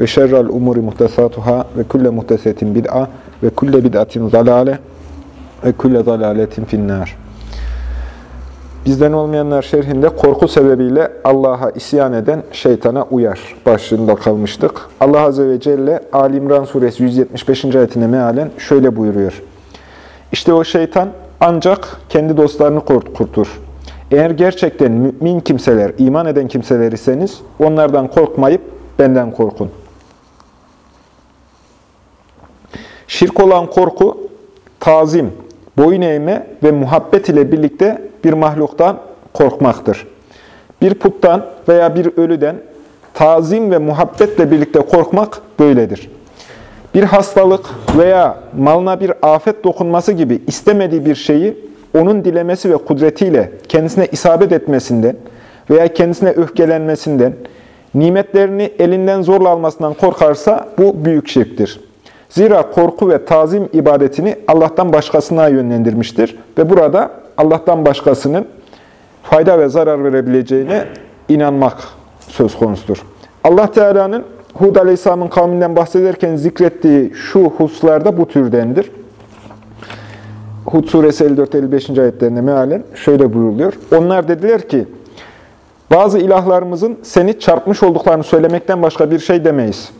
ve şerrel umuri muhtesatuhâ ve kulle muhtesetin bid'a ve kulle bid'atin zalâle ve kulle zalâletin finnâr. Bizden olmayanlar şerhinde korku sebebiyle Allah'a isyan eden şeytana uyar başlığında kalmıştık. Allah Azze ve Celle Ali İmran suresi 175. ayetine mealen şöyle buyuruyor. İşte o şeytan ancak kendi dostlarını korkutur. Eğer gerçekten mümin kimseler, iman eden kimseler iseniz onlardan korkmayıp benden korkun. Şirk olan korku, tazim, boyun eğme ve muhabbet ile birlikte bir mahluktan korkmaktır. Bir puttan veya bir ölüden tazim ve muhabbetle birlikte korkmak böyledir. Bir hastalık veya malına bir afet dokunması gibi istemediği bir şeyi onun dilemesi ve kudretiyle kendisine isabet etmesinden veya kendisine öfkelenmesinden, nimetlerini elinden zorla almasından korkarsa bu büyük şirktir. Zira korku ve tazim ibadetini Allah'tan başkasına yönlendirmiştir ve burada Allah'tan başkasının fayda ve zarar verebileceğine inanmak söz konusudur. Allah Teala'nın Hud Aleyhisselam'ın kavminden bahsederken zikrettiği şu hususlarda bu türdendir. Hud suresi 54-55. ayetlerinde mealen şöyle buyuruluyor. Onlar dediler ki, bazı ilahlarımızın seni çarpmış olduklarını söylemekten başka bir şey demeyiz.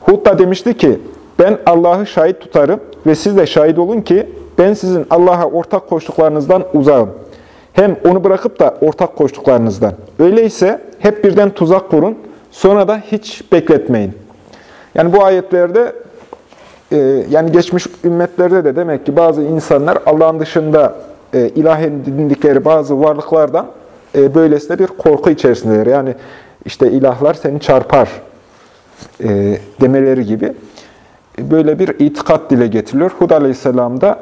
Hud da demişti ki, ben Allah'ı şahit tutarım ve siz de şahit olun ki ben sizin Allah'a ortak koştuklarınızdan uzağım. Hem onu bırakıp da ortak koştuklarınızdan. Öyleyse hep birden tuzak kurun, sonra da hiç bekletmeyin. Yani bu ayetlerde e, yani geçmiş ümmetlerde de demek ki bazı insanlar Allah'ın dışında e, ilah edindikleri bazı varlıklardan e, böylesine bir korku içerisindeler. Yani işte ilahlar seni çarpar demeleri gibi böyle bir itikat dile getiriliyor. Hud Aleyhisselam da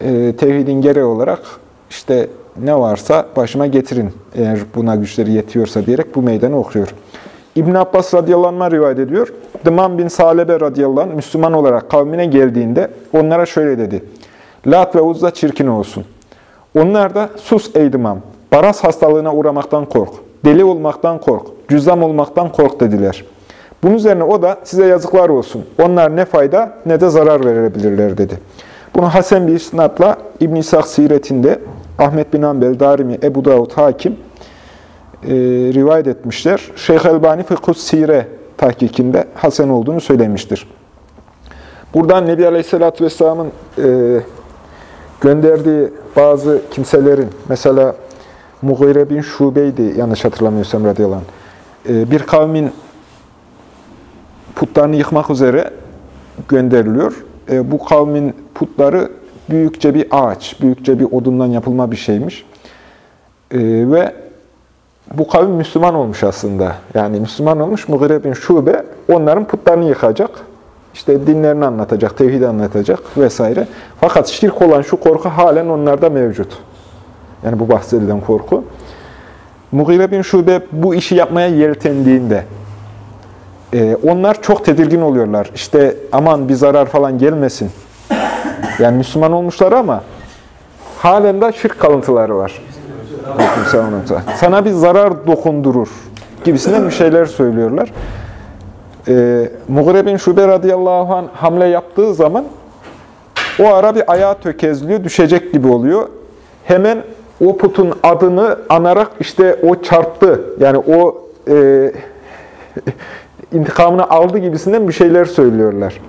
e, tevhidin gereği olarak işte ne varsa başıma getirin eğer buna güçleri yetiyorsa diyerek bu meydanı okuyor. İbn Abbas radıyallahu anh rivayet ediyor. Dıman bin Salebe radıyallahu anh Müslüman olarak kavmine geldiğinde onlara şöyle dedi. Lat ve Uzza çirkin olsun. Onlar da sus ey Dıman, baras hastalığına uğramaktan kork, deli olmaktan kork, cüzzam olmaktan kork dediler. Bunun üzerine o da size yazıklar olsun. Onlar ne fayda ne de zarar verebilirler dedi. Bunu Hasan bir isnatla İbn İshak siretinde Ahmet bin Ambel, Darimi, Ebu Davud, Hakim e, rivayet etmişler. Şeyh Elbani Fıkhus Sire tahkikinde Hasan olduğunu söylemiştir. Buradan Nebi Aleyhisselatü Vesselam'ın e, gönderdiği bazı kimselerin, mesela Mughire bin Şube'ydi yanlış hatırlamıyorsam radıyallahu anh, e, bir kavmin putlarını yıkmak üzere gönderiliyor. E, bu kavmin putları büyükçe bir ağaç, büyükçe bir odundan yapılma bir şeymiş. E, ve bu kavim Müslüman olmuş aslında. Yani Müslüman olmuş Mughire bin Şube onların putlarını yıkacak. İşte dinlerini anlatacak, tevhidi anlatacak vesaire. Fakat şirk olan şu korku halen onlarda mevcut. Yani bu bahsedilen korku. Mughire bin Şube bu işi yapmaya yeltendiğinde e, onlar çok tedirgin oluyorlar. İşte aman bir zarar falan gelmesin. Yani Müslüman olmuşlar ama halen de şirk kalıntıları var. Sana bir zarar dokundurur gibisinden bir şeyler söylüyorlar. E, Mughire bin Şube radıyallahu anh hamle yaptığı zaman o ara bir ayağı tökezliyor, düşecek gibi oluyor. Hemen o putun adını anarak işte o çarptı. Yani o e, intikamını aldı gibisinden bir şeyler söylüyorlar.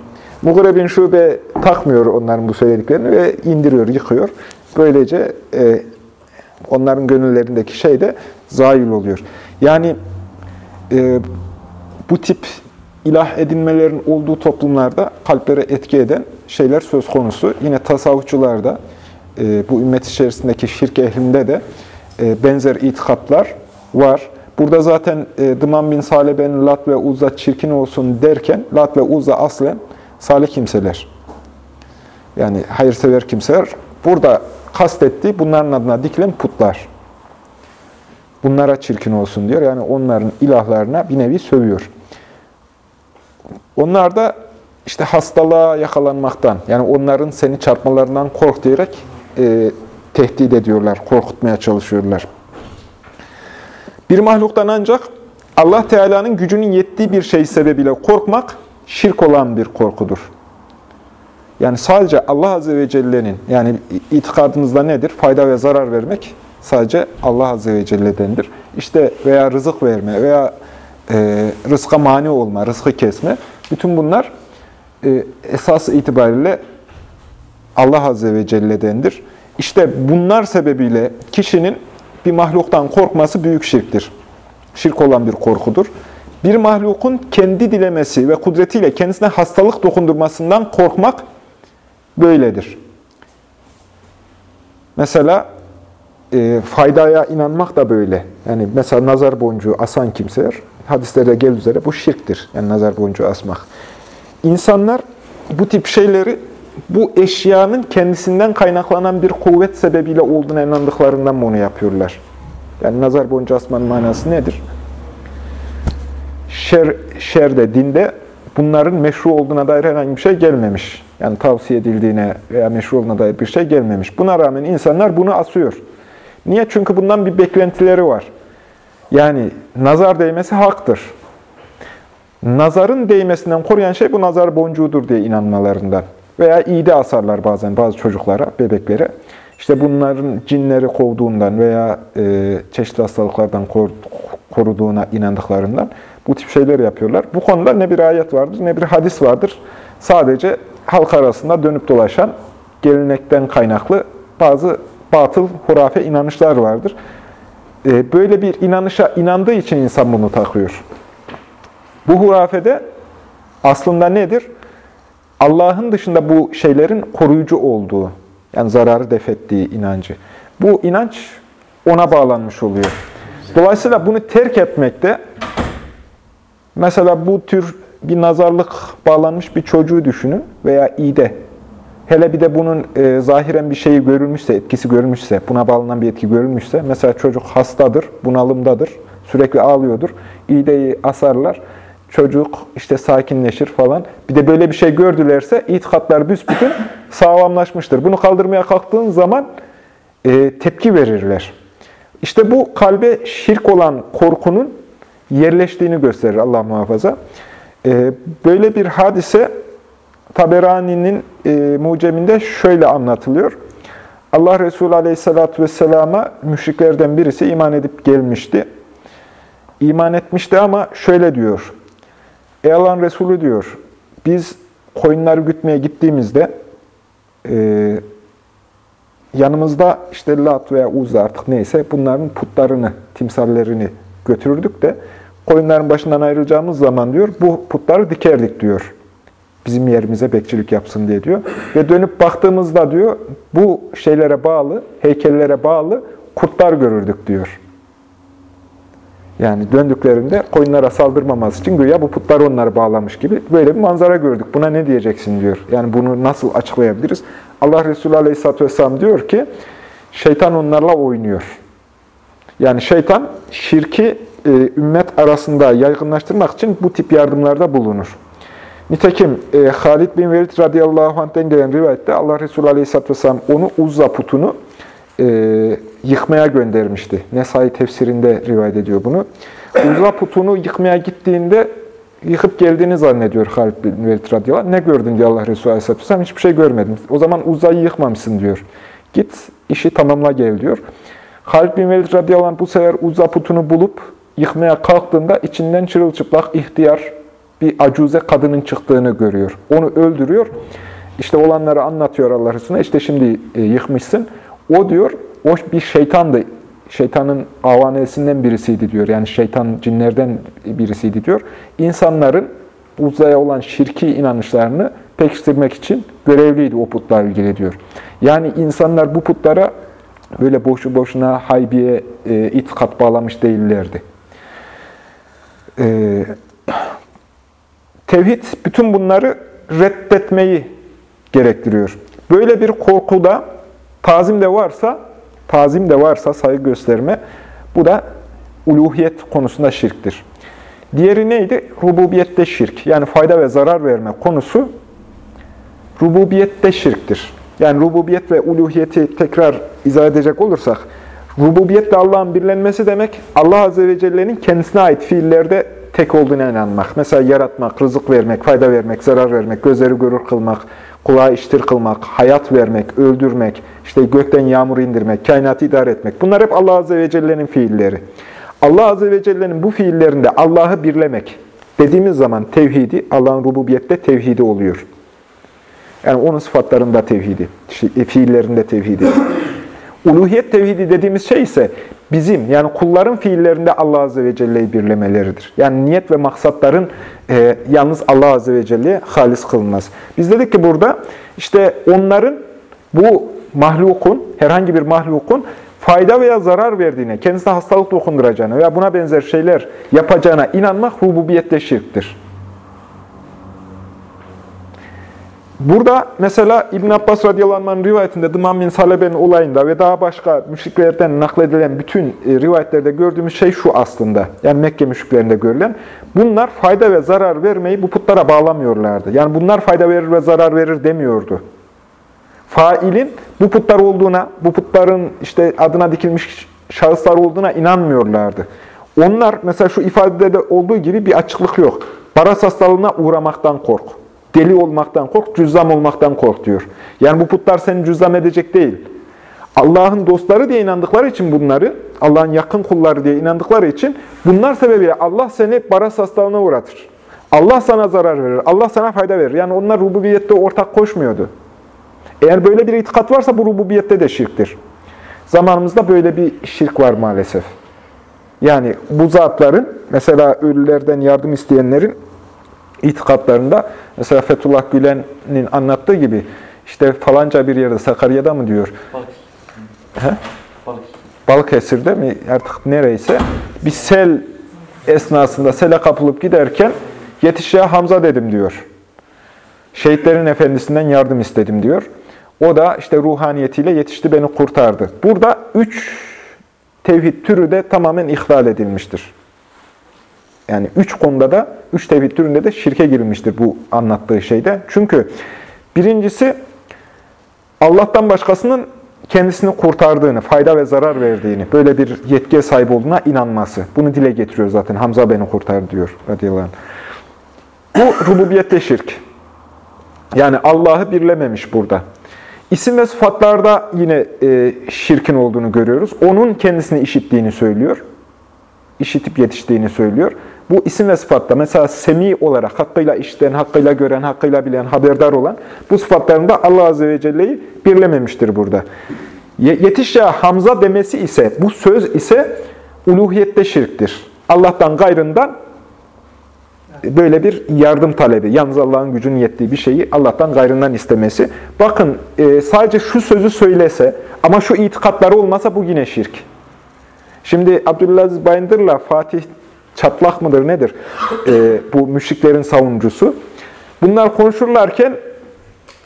Mughire bin Şube takmıyor onların bu söylediklerini ve indiriyor, yıkıyor. Böylece e, onların gönüllerindeki şey de zail oluyor. Yani e, bu tip ilah edinmelerin olduğu toplumlarda kalplere etki eden şeyler söz konusu. Yine tasavvufçularda, e, bu ümmet içerisindeki şirk ehlinde de e, benzer itikatlar var. Bu Burada zaten e, Dıman bin Salebe'nin Lat ve Uzza çirkin olsun derken Lat ve Uzza aslen salih kimseler. Yani hayırsever kimseler. Burada kastettiği bunların adına dikilen putlar. Bunlara çirkin olsun diyor. Yani onların ilahlarına bir nevi sövüyor. Onlar da işte hastalığa yakalanmaktan, yani onların seni çarpmalarından kork diyerek e, tehdit ediyorlar, korkutmaya çalışıyorlar. Bir mahluktan ancak Allah Teala'nın gücünün yettiği bir şey sebebiyle korkmak şirk olan bir korkudur. Yani sadece Allah Azze ve Celle'nin, yani itikadımızda nedir? Fayda ve zarar vermek sadece Allah Azze ve Celle'dendir. İşte veya rızık verme veya e, rızka mani olma, rızkı kesme, bütün bunlar e, esas itibariyle Allah Azze ve Celle'dendir. İşte bunlar sebebiyle kişinin bir mahluktan korkması büyük şirktir. Şirk olan bir korkudur. Bir mahlukun kendi dilemesi ve kudretiyle kendisine hastalık dokundurmasından korkmak böyledir. Mesela e, faydaya inanmak da böyle. Yani mesela nazar boncuğu asan kimseler, hadislerde gel üzere bu şirktir. Yani nazar boncuğu asmak. İnsanlar bu tip şeyleri bu eşyanın kendisinden kaynaklanan bir kuvvet sebebiyle olduğuna inandıklarından mı onu yapıyorlar? Yani nazar boncuğu asmanın manası nedir? Şer, şerde, dinde bunların meşru olduğuna dair herhangi bir şey gelmemiş. Yani tavsiye edildiğine veya meşru olduğuna dair bir şey gelmemiş. Buna rağmen insanlar bunu asıyor. Niye? Çünkü bundan bir beklentileri var. Yani nazar değmesi haktır. Nazarın değmesinden koruyan şey bu nazar boncuğudur diye inanmalarından. Veya iğde asarlar bazen bazı çocuklara, bebeklere. İşte bunların cinleri kovduğundan veya e, çeşitli hastalıklardan kor, koruduğuna inandıklarından bu tip şeyler yapıyorlar. Bu konuda ne bir ayet vardır ne bir hadis vardır. Sadece halk arasında dönüp dolaşan gelenekten kaynaklı bazı batıl, hurafe inanışlar vardır. E, böyle bir inanışa inandığı için insan bunu takıyor. Bu hurafede aslında nedir? Allah'ın dışında bu şeylerin koruyucu olduğu, yani zararı defettiği inancı. Bu inanç ona bağlanmış oluyor. Dolayısıyla bunu terk etmekte, mesela bu tür bir nazarlık bağlanmış bir çocuğu düşünün veya iğde. Hele bir de bunun e, zahiren bir şeyi görülmüşse, etkisi görülmüşse, buna bağlanan bir etki görülmüşse, mesela çocuk hastadır, bunalımdadır, sürekli ağlıyordur, iğdeyi asarlar, çocuk işte sakinleşir falan. Bir de böyle bir şey gördülerse itikatlar büsbütün sağlamlaşmıştır. Bunu kaldırmaya kalktığın zaman e, tepki verirler. İşte bu kalbe şirk olan korkunun yerleştiğini gösterir Allah muhafaza. E, böyle bir hadise Taberani'nin e, muceminde şöyle anlatılıyor. Allah Resulü Aleyhisselatü Vesselam'a müşriklerden birisi iman edip gelmişti. İman etmişti ama şöyle diyor. Ey Allah'ın Resulü diyor, biz koyunları gütmeye gittiğimizde e, yanımızda işte Lat veya Uz artık neyse bunların putlarını, timsallerini götürürdük de koyunların başından ayrılacağımız zaman diyor bu putları dikerdik diyor. Bizim yerimize bekçilik yapsın diye diyor. Ve dönüp baktığımızda diyor bu şeylere bağlı, heykellere bağlı kurtlar görürdük diyor. Yani döndüklerinde koyunlara saldırmaması için güya bu putlar onları bağlamış gibi böyle bir manzara gördük. Buna ne diyeceksin diyor. Yani bunu nasıl açıklayabiliriz? Allah Resulü Aleyhisselatü Vesselam diyor ki, şeytan onlarla oynuyor. Yani şeytan şirki e, ümmet arasında yaygınlaştırmak için bu tip yardımlarda bulunur. Nitekim e, Halid bin Velid radıyallahu anh'ten gelen rivayette Allah Resulü Aleyhisselatü Vesselam onu Uzza putunu e, yıkmaya göndermişti. Nesai tefsirinde rivayet ediyor bunu. Uzza putunu yıkmaya gittiğinde yıkıp geldiğini zannediyor Halid bin Velid radıyallahu. Ne gördün diye Allah Resulü Aleyhisselatü Vesselam? Hiçbir şey görmedim. O zaman Uzza'yı yıkmamışsın diyor. Git işi tamamla gel diyor. Halid bin Velid radıyallahu bu sefer Uzza putunu bulup yıkmaya kalktığında içinden çırılçıplak ihtiyar bir acuze kadının çıktığını görüyor. Onu öldürüyor. İşte olanları anlatıyor Allah Resulüne. İşte şimdi e, yıkmışsın. O diyor, o bir şeytandı. Şeytanın avanesinden birisiydi diyor. Yani şeytan cinlerden birisiydi diyor. İnsanların uzaya olan şirki inanışlarını pekiştirmek için görevliydi o putlar ilgili diyor. Yani insanlar bu putlara böyle boşu boşuna haybiye, e, itikat bağlamış değillerdi. Ee, tevhid bütün bunları reddetmeyi gerektiriyor. Böyle bir korkuda tazim de varsa, tazim de varsa saygı gösterme, bu da uluhiyet konusunda şirktir. Diğeri neydi? Rububiyette şirk. Yani fayda ve zarar verme konusu rububiyette şirktir. Yani rububiyet ve uluhiyeti tekrar izah edecek olursak, rububiyetle Allah'ın birlenmesi demek, Allah Azze ve Celle'nin kendisine ait fiillerde tek olduğuna inanmak. Mesela yaratmak, rızık vermek, fayda vermek, zarar vermek, gözleri görür kılmak, kulağı iştir kılmak, hayat vermek, öldürmek, işte gökten yağmur indirmek, kainatı idare etmek. Bunlar hep Allah Azze ve Celle'nin fiilleri. Allah Azze ve Celle'nin bu fiillerinde Allah'ı birlemek dediğimiz zaman tevhidi, Allah'ın rububiyette tevhidi oluyor. Yani onun sıfatlarında tevhidi, fiillerinde tevhidi. Uluhiyet tevhidi dediğimiz şey ise bizim yani kulların fiillerinde Allah Azze ve Celle'yi birlemeleridir. Yani niyet ve maksatların e, yalnız Allah Azze ve Celle'ye halis kılınmaz. Biz dedik ki burada işte onların bu mahlukun, herhangi bir mahlukun fayda veya zarar verdiğine, kendisine hastalık dokunduracağına veya buna benzer şeyler yapacağına inanmak rububiyette şirktir. Burada mesela İbn Abbas radıyallahu anh'ın rivayetinde Dıman bin Salebe'nin olayında ve daha başka müşriklerden nakledilen bütün e, rivayetlerde gördüğümüz şey şu aslında. Yani Mekke müşriklerinde görülen. Bunlar fayda ve zarar vermeyi bu putlara bağlamıyorlardı. Yani bunlar fayda verir ve zarar verir demiyordu. Failin bu putlar olduğuna, bu putların işte adına dikilmiş şahıslar olduğuna inanmıyorlardı. Onlar mesela şu ifadede olduğu gibi bir açıklık yok. Baras hastalığına uğramaktan kork. Deli olmaktan kork, cüzzam olmaktan kork diyor. Yani bu putlar seni cüzzam edecek değil. Allah'ın dostları diye inandıkları için bunları, Allah'ın yakın kulları diye inandıkları için bunlar sebebiyle Allah seni baras hastalığına uğratır. Allah sana zarar verir, Allah sana fayda verir. Yani onlar rububiyette ortak koşmuyordu. Eğer böyle bir itikat varsa bu rububiyette de şirktir. Zamanımızda böyle bir şirk var maalesef. Yani bu zatların, mesela ölülerden yardım isteyenlerin itikatlarında mesela Fethullah Gülen'in anlattığı gibi işte falanca bir yerde Sakarya'da mı diyor? Balıkesir. Balıkesir'de mi artık nereyse bir sel esnasında sele kapılıp giderken yetiş ya Hamza dedim diyor. Şehitlerin efendisinden yardım istedim diyor. O da işte ruhaniyetiyle yetişti beni kurtardı. Burada üç tevhid türü de tamamen ihlal edilmiştir. Yani üç konuda da, üç tevhid türünde de şirke girilmiştir bu anlattığı şeyde. Çünkü birincisi Allah'tan başkasının kendisini kurtardığını, fayda ve zarar verdiğini, böyle bir yetkiye sahip olduğuna inanması. Bunu dile getiriyor zaten. Hamza beni kurtardı diyor radıyallahu. Bu rububiyette şirk. Yani Allah'ı birlememiş burada. İsim ve sıfatlarda yine e, şirkin olduğunu görüyoruz. Onun kendisini işittiğini söylüyor. İşitip yetiştiğini söylüyor. Bu isim ve sıfatta mesela semi olarak hakkıyla işiten, hakkıyla gören, hakkıyla bilen, haberdar olan bu sıfatlarında Allah Azze ve Celle'yi birlememiştir burada. Yetişya Hamza demesi ise, bu söz ise uluhiyette şirktir. Allah'tan gayrından böyle bir yardım talebi, yalnız Allah'ın gücünün yettiği bir şeyi Allah'tan gayrından istemesi. Bakın e, sadece şu sözü söylese ama şu itikatları olmasa bu yine şirk. Şimdi Abdülaziz Bayındır'la Fatih Çatlak mıdır nedir? E, bu müşriklerin savunucusu. Bunlar konuşurlarken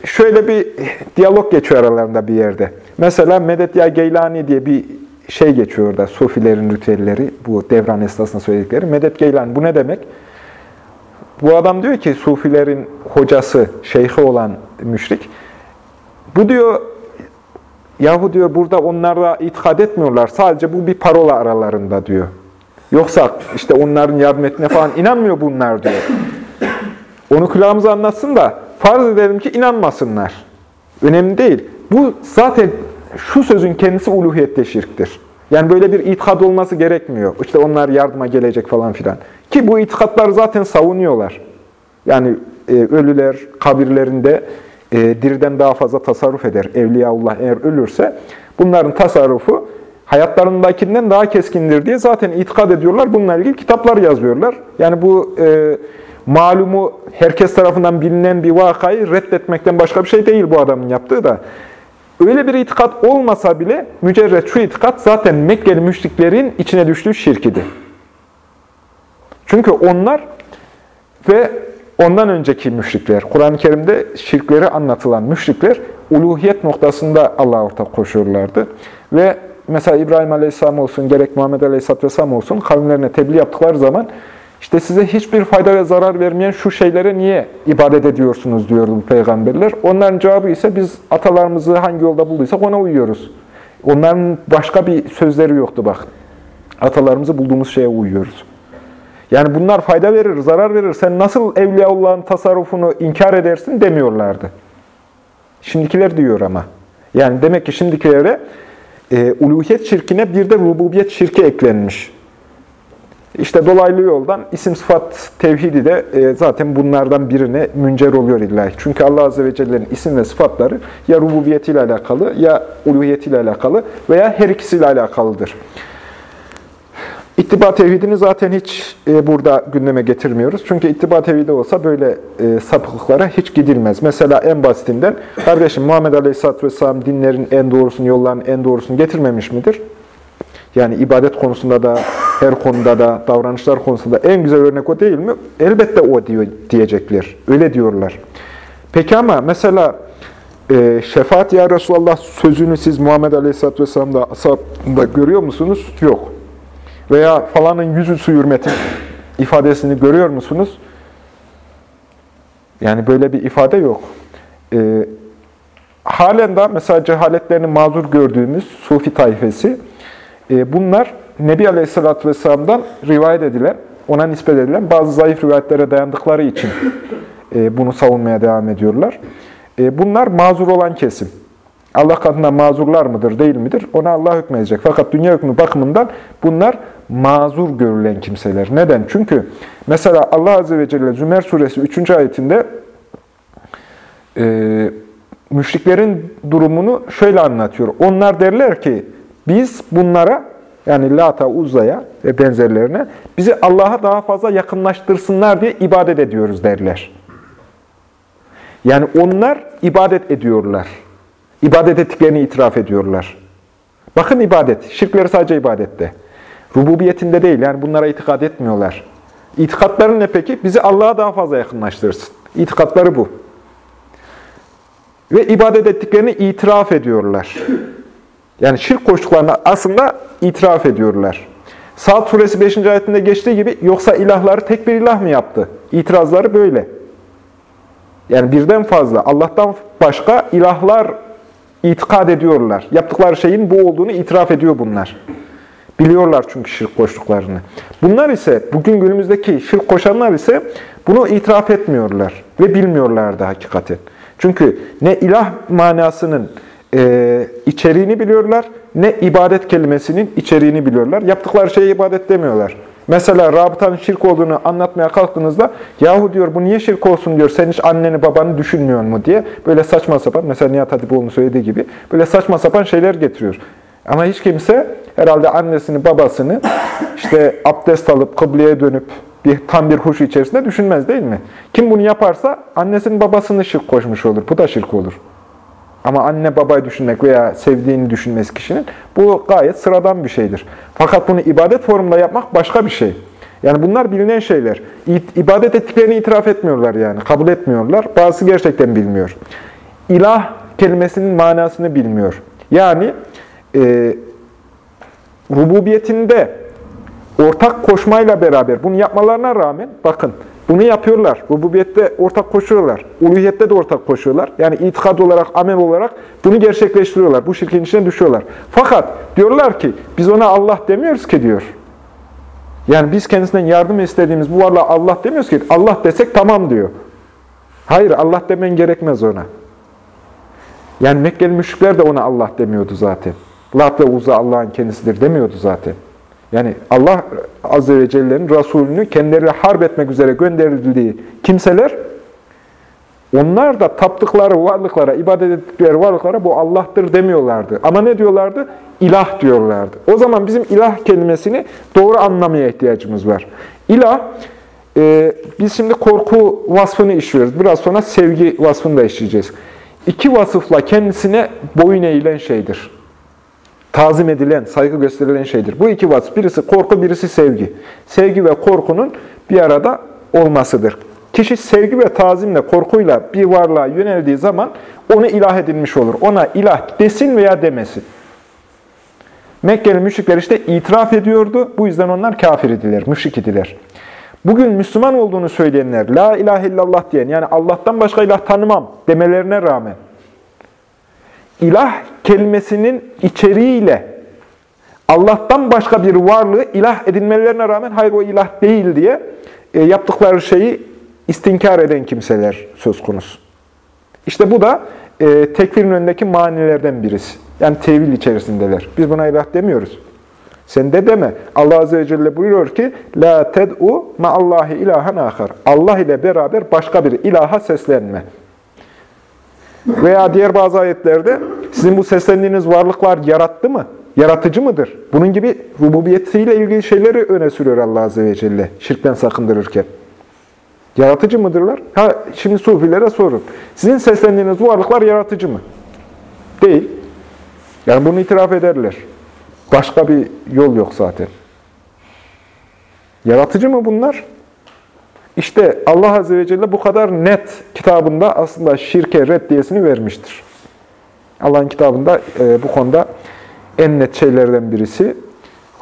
şöyle bir diyalog geçiyor aralarında bir yerde. Mesela Medet Ya Geylani diye bir şey geçiyor orada. Sufilerin ritüelleri, bu devran esnasında söyledikleri. Medet Geylani bu ne demek? Bu adam diyor ki Sufilerin hocası, şeyhi olan müşrik. Bu diyor, yahu diyor burada onlara itikad etmiyorlar. Sadece bu bir parola aralarında diyor. Yoksa işte onların yardım ettiğine falan inanmıyor bunlar diyor. Onu külahımıza anlatsın da farz edelim ki inanmasınlar. Önemli değil. Bu zaten şu sözün kendisi uluhiyette şirktir. Yani böyle bir itikad olması gerekmiyor. İşte onlar yardıma gelecek falan filan. Ki bu itikatları zaten savunuyorlar. Yani e, ölüler kabirlerinde e, diriden daha fazla tasarruf eder. Evliyaullah eğer ölürse bunların tasarrufu hayatlarındakinden daha keskindir diye zaten itikad ediyorlar. Bununla ilgili kitaplar yazıyorlar. Yani bu e, malumu herkes tarafından bilinen bir vakayı reddetmekten başka bir şey değil bu adamın yaptığı da. Öyle bir itikat olmasa bile mücerret şu itikat zaten Mekkeli müşriklerin içine düştüğü şirk idi. Çünkü onlar ve ondan önceki müşrikler, Kur'an-ı Kerim'de şirkleri anlatılan müşrikler uluhiyet noktasında Allah'a ortak koşuyorlardı. Ve mesela İbrahim Aleyhisselam olsun, gerek Muhammed Aleyhisselatü Vesselam olsun, kavimlerine tebliğ yaptıkları zaman işte size hiçbir fayda ve zarar vermeyen şu şeylere niye ibadet ediyorsunuz diyordu bu peygamberler. Onların cevabı ise biz atalarımızı hangi yolda bulduysak ona uyuyoruz. Onların başka bir sözleri yoktu bak. Atalarımızı bulduğumuz şeye uyuyoruz. Yani bunlar fayda verir, zarar verir. Sen nasıl Evliyaullah'ın tasarrufunu inkar edersin demiyorlardı. Şimdikiler diyor ama. Yani demek ki şimdikilere e, uluhiyet şirkine bir de rububiyet şirki eklenmiş. İşte dolaylı yoldan isim sıfat tevhidi de e, zaten bunlardan birine müncer oluyor illa. Çünkü Allah Azze ve Celle'nin isim ve sıfatları ya rububiyetiyle alakalı ya uluhiyetiyle alakalı veya her ikisiyle alakalıdır. İttiba tevhidini zaten hiç e, burada gündeme getirmiyoruz. Çünkü ittiba tevhidi olsa böyle e, sapıklıklara hiç gidilmez. Mesela en basitinden, kardeşim Muhammed Aleyhisselatü Vesselam dinlerin en doğrusunu, yolların en doğrusunu getirmemiş midir? Yani ibadet konusunda da, her konuda da, davranışlar konusunda en güzel örnek o değil mi? Elbette o diyor, diyecekler. Öyle diyorlar. Peki ama mesela e, şefaat ya Resulallah sözünü siz Muhammed Aleyhisselatü Vesselam'da ashabında görüyor musunuz? Yok. Veya falanın yüzü su hürmetin ifadesini görüyor musunuz? Yani böyle bir ifade yok. E, halen de mesela cehaletlerini mazur gördüğümüz Sufi tayfesi, e, bunlar Nebi Aleyhisselatü Vesselam'dan rivayet edilen, ona nispet edilen bazı zayıf rivayetlere dayandıkları için e, bunu savunmaya devam ediyorlar. E, bunlar mazur olan kesim. Allah katında mazurlar mıdır, değil midir? Ona Allah hükmedecek. Fakat dünya hükmü bakımından bunlar mazur görülen kimseler. Neden? Çünkü mesela Allah Azze ve Celle Zümer Suresi 3. ayetinde e, müşriklerin durumunu şöyle anlatıyor. Onlar derler ki biz bunlara yani Lata, Uzza'ya ve benzerlerine bizi Allah'a daha fazla yakınlaştırsınlar diye ibadet ediyoruz derler. Yani onlar ibadet ediyorlar. İbadet ettiklerini itiraf ediyorlar. Bakın ibadet. Şirkleri sadece ibadette. Rububiyetinde değil. Yani bunlara itikad etmiyorlar. İtikatları ne peki? Bizi Allah'a daha fazla yakınlaştırsın. İtikatları bu. Ve ibadet ettiklerini itiraf ediyorlar. Yani şirk koştuklarını aslında itiraf ediyorlar. Saat suresi 5. ayetinde geçtiği gibi yoksa ilahları tek bir ilah mı yaptı? İtirazları böyle. Yani birden fazla Allah'tan başka ilahlar itikad ediyorlar. Yaptıkları şeyin bu olduğunu itiraf ediyor bunlar. Biliyorlar çünkü şirk koştuklarını. Bunlar ise, bugün günümüzdeki şirk koşanlar ise bunu itiraf etmiyorlar ve bilmiyorlar da hakikaten. Çünkü ne ilah manasının e, içeriğini biliyorlar, ne ibadet kelimesinin içeriğini biliyorlar. Yaptıkları şeye ibadet demiyorlar. Mesela rabıtanın şirk olduğunu anlatmaya kalktığınızda, yahu diyor bu niye şirk olsun diyor, sen hiç anneni babanı düşünmüyor mu diye böyle saçma sapan, mesela Nihat Hatipoğlu'nun söylediği gibi, böyle saçma sapan şeyler getiriyor. Ama hiç kimse herhalde annesini, babasını işte abdest alıp kıbleye dönüp bir tam bir huş içerisinde düşünmez değil mi? Kim bunu yaparsa annesinin babasını şirk koşmuş olur. Bu da şirk olur. Ama anne babayı düşünmek veya sevdiğini düşünmesi kişinin bu gayet sıradan bir şeydir. Fakat bunu ibadet formunda yapmak başka bir şey. Yani bunlar bilinen şeyler. İbadet ettiklerini itiraf etmiyorlar yani. Kabul etmiyorlar. Bazısı gerçekten bilmiyor. İlah kelimesinin manasını bilmiyor. Yani e, rububiyetinde ortak koşmayla beraber bunu yapmalarına rağmen bakın bunu yapıyorlar. Rububiyette ortak koşuyorlar. Uluhiyette de ortak koşuyorlar. Yani itikad olarak, amel olarak bunu gerçekleştiriyorlar. Bu şirkin içine düşüyorlar. Fakat diyorlar ki biz ona Allah demiyoruz ki diyor. Yani biz kendisinden yardım istediğimiz bu varlığa Allah demiyoruz ki. Allah desek tamam diyor. Hayır Allah demen gerekmez ona. Yani Mekkeli müşrikler de ona Allah demiyordu zaten. Lat ve Uzza Allah'ın kendisidir demiyordu zaten. Yani Allah Azze ve Celle'nin Resulünü kendileri harp etmek üzere gönderildiği kimseler, onlar da taptıkları varlıklara, ibadet ettikleri varlıklara bu Allah'tır demiyorlardı. Ama ne diyorlardı? İlah diyorlardı. O zaman bizim ilah kelimesini doğru anlamaya ihtiyacımız var. İlah, e, biz şimdi korku vasfını işliyoruz. Biraz sonra sevgi vasfını da işleyeceğiz. İki vasıfla kendisine boyun eğilen şeydir tazim edilen, saygı gösterilen şeydir. Bu iki vasıf, birisi korku, birisi sevgi. Sevgi ve korkunun bir arada olmasıdır. Kişi sevgi ve tazimle, korkuyla bir varlığa yöneldiği zaman onu ilah edinmiş olur. Ona ilah desin veya demesin. Mekkeli müşrikler işte itiraf ediyordu. Bu yüzden onlar kafir idiler, müşrik idiler. Bugün Müslüman olduğunu söyleyenler, la ilahe illallah diyen, yani Allah'tan başka ilah tanımam demelerine rağmen, ilah kelimesinin içeriğiyle Allah'tan başka bir varlığı ilah edinmelerine rağmen hayır o ilah değil diye e, yaptıkları şeyi istinkar eden kimseler söz konusu. İşte bu da e, tekfirin önündeki manilerden birisi. Yani tevil içerisindeler. Biz buna ilah demiyoruz. Sen de deme. Allah Azze ve Celle buyuruyor ki La ted'u ma'allahi ilahen ahar. Allah ile beraber başka bir ilaha seslenme. Veya diğer bazı ayetlerde sizin bu seslendiğiniz varlıklar yarattı mı? Yaratıcı mıdır? Bunun gibi rububiyetiyle ilgili şeyleri öne sürüyor Allah Azze ve Celle şirkten sakındırırken. Yaratıcı mıdırlar? Ha, şimdi sufilere sorun. Sizin seslendiğiniz varlıklar yaratıcı mı? Değil. Yani bunu itiraf ederler. Başka bir yol yok zaten. Yaratıcı mı bunlar? İşte Allah Azze ve Celle bu kadar net kitabında aslında şirke reddiyesini vermiştir. Allah'ın kitabında e, bu konuda en net şeylerden birisi,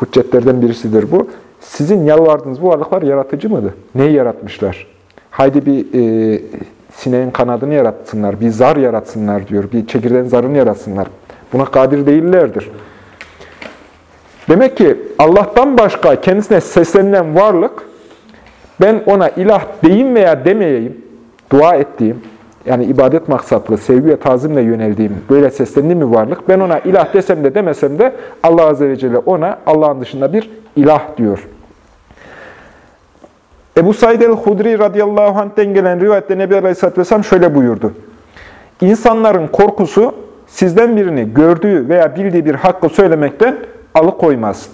hüccetlerden birisidir bu. Sizin yalvardığınız bu varlıklar yaratıcı mıydı? Neyi yaratmışlar? Haydi bir e, sineğin kanadını yaratsınlar, bir zar yaratsınlar diyor, bir çekirdeğin zarını yaratsınlar. Buna kadir değillerdir. Demek ki Allah'tan başka kendisine seslenilen varlık, ben ona ilah deyim veya demeyeyim, dua ettiğim, yani ibadet maksatlı, sevgi ve tazimle yöneldiğim, böyle seslendiğim bir varlık, ben ona ilah desem de demesem de Allah Azze ve Celle ona Allah'ın dışında bir ilah diyor. Ebu Said el-Hudri radıyallahu anh'ten gelen rivayette Nebi Aleyhisselatü Vesselam şöyle buyurdu. İnsanların korkusu sizden birini gördüğü veya bildiği bir hakkı söylemekten alıkoymaz.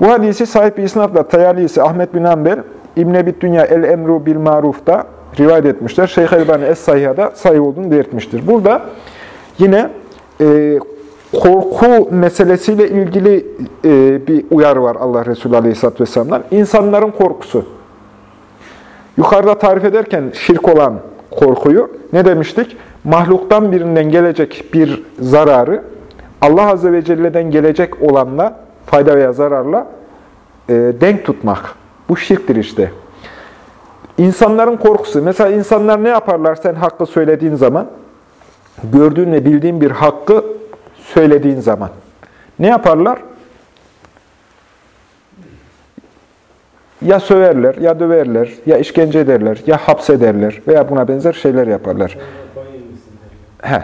Bu hadisi sahip isnatla Tayalisi Ahmet bin Ambel, İbn Ebi Dünya el-Emru bil Maruf'ta rivayet etmişler. Şeyh Elbani Es-Sahiha'da sayı olduğunu belirtmiştir. Burada yine e, korku meselesiyle ilgili e, bir uyar var Allah Resulü Aleyhisselatü Vesselam'dan. İnsanların korkusu. Yukarıda tarif ederken şirk olan korkuyu ne demiştik? Mahluktan birinden gelecek bir zararı Allah Azze ve Celle'den gelecek olanla, fayda veya zararla e, denk tutmak. Bu şirktir işte. İnsanların korkusu. Mesela insanlar ne yaparlar sen hakkı söylediğin zaman? Gördüğün ve bildiğin bir hakkı söylediğin zaman. Ne yaparlar? Ya söverler, ya döverler, ya işkence ederler, ya hapsederler veya buna benzer şeyler yaparlar. He.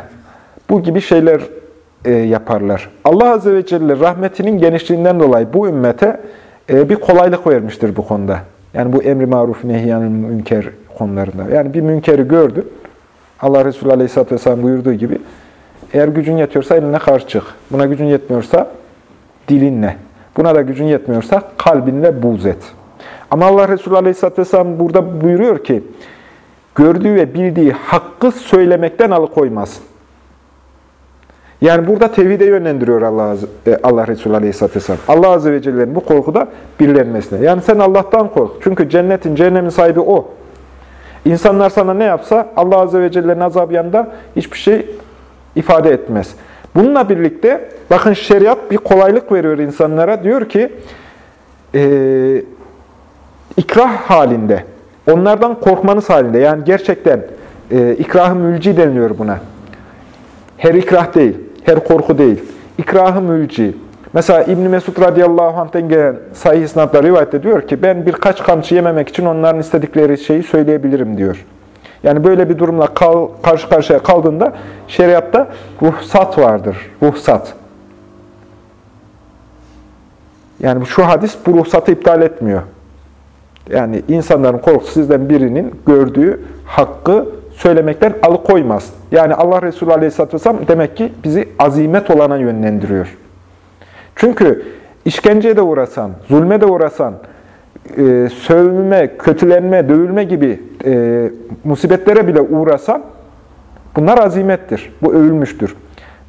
Bu gibi şeyler yaparlar. Allah Azze ve Celle rahmetinin genişliğinden dolayı bu ümmete e, bir kolaylık vermiştir bu konuda. Yani bu emri maruf nehyanın münker konularında. Yani bir münkeri gördün. Allah Resulü Aleyhisselatü Vesselam buyurduğu gibi eğer gücün yetiyorsa eline karşı çık. Buna gücün yetmiyorsa dilinle. Buna da gücün yetmiyorsa kalbinle buğz et. Ama Allah Resulü Aleyhisselatü Vesselam burada buyuruyor ki gördüğü ve bildiği hakkı söylemekten alıkoymasın. Yani burada tevhide yönlendiriyor Allah, e, Allah Resulü Aleyhisselatü Vesselam. Allah Azze ve Celle'nin bu korkuda birlenmesine. Yani sen Allah'tan kork. Çünkü cennetin, cehennemin sahibi O. İnsanlar sana ne yapsa Allah Azze ve Celle'nin azabı yanında hiçbir şey ifade etmez. Bununla birlikte bakın şeriat bir kolaylık veriyor insanlara. Diyor ki e, ikrah halinde, onlardan korkmanız halinde yani gerçekten e, ikrah-ı mülci deniliyor buna. Her ikrah değil, her korku değil. İkrah-ı mülci. Mesela İbn Mesud radıyallahu anh'ten gelen sahih isnatla rivayet ediyor ki ben birkaç kamçı yememek için onların istedikleri şeyi söyleyebilirim diyor. Yani böyle bir durumla kal, karşı karşıya kaldığında şeriatta ruhsat vardır. Ruhsat. Yani şu hadis bu ruhsatı iptal etmiyor. Yani insanların korkusu sizden birinin gördüğü hakkı söylemekten alıkoymaz. Yani Allah Resulü Aleyhisselatü Vesselam demek ki bizi azimet olana yönlendiriyor. Çünkü işkenceye de uğrasan, zulme de uğrasan, e, sövme, kötülenme, dövülme gibi e, musibetlere bile uğrasan bunlar azimettir. Bu övülmüştür.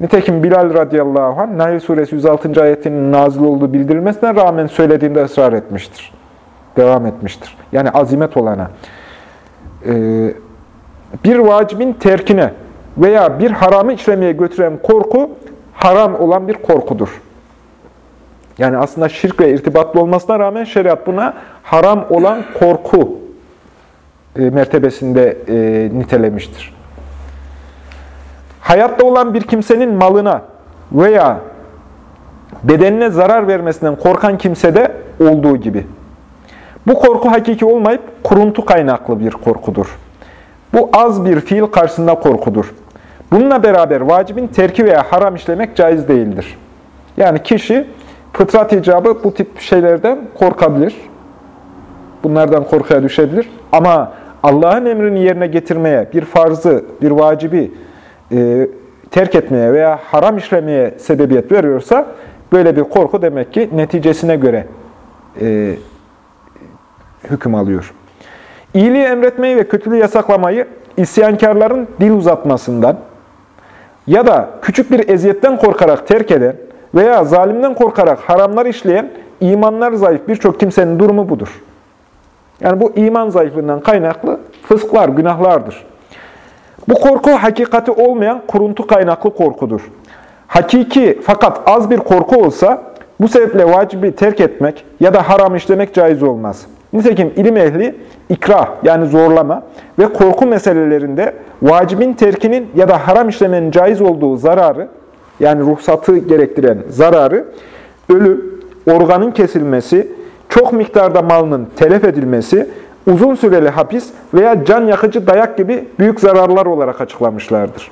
Nitekim Bilal radıyallahu anh, Nahl suresi 106. ayetinin nazil olduğu bildirilmesine rağmen söylediğinde ısrar etmiştir. devam etmiştir. Yani azimet olana. Ee, bir vacibin terkine veya bir haramı işlemeye götüren korku haram olan bir korkudur. Yani aslında şirkle irtibatlı olmasına rağmen şeriat buna haram olan korku e, mertebesinde e, nitelemiştir. Hayatta olan bir kimsenin malına veya bedenine zarar vermesinden korkan kimsede olduğu gibi. Bu korku hakiki olmayıp kuruntu kaynaklı bir korkudur. Bu az bir fiil karşısında korkudur. Bununla beraber vacibin terki veya haram işlemek caiz değildir. Yani kişi fıtrat icabı bu tip şeylerden korkabilir. Bunlardan korkuya düşebilir. Ama Allah'ın emrini yerine getirmeye, bir farzı, bir vacibi e, terk etmeye veya haram işlemeye sebebiyet veriyorsa, böyle bir korku demek ki neticesine göre e, hüküm alıyor. İyiliği emretmeyi ve kötülüğü yasaklamayı isyankarların dil uzatmasından ya da küçük bir eziyetten korkarak terk eden veya zalimden korkarak haramlar işleyen imanlar zayıf birçok kimsenin durumu budur. Yani bu iman zayıflığından kaynaklı fısklar, günahlardır. Bu korku hakikati olmayan kuruntu kaynaklı korkudur. Hakiki fakat az bir korku olsa bu sebeple vacibi terk etmek ya da haram işlemek caiz olmaz. Nitekim ilim ehli ikrah yani zorlama ve korku meselelerinde vacibin terkinin ya da haram işlemenin caiz olduğu zararı yani ruhsatı gerektiren zararı ölü, organın kesilmesi, çok miktarda malının telef edilmesi, uzun süreli hapis veya can yakıcı dayak gibi büyük zararlar olarak açıklamışlardır.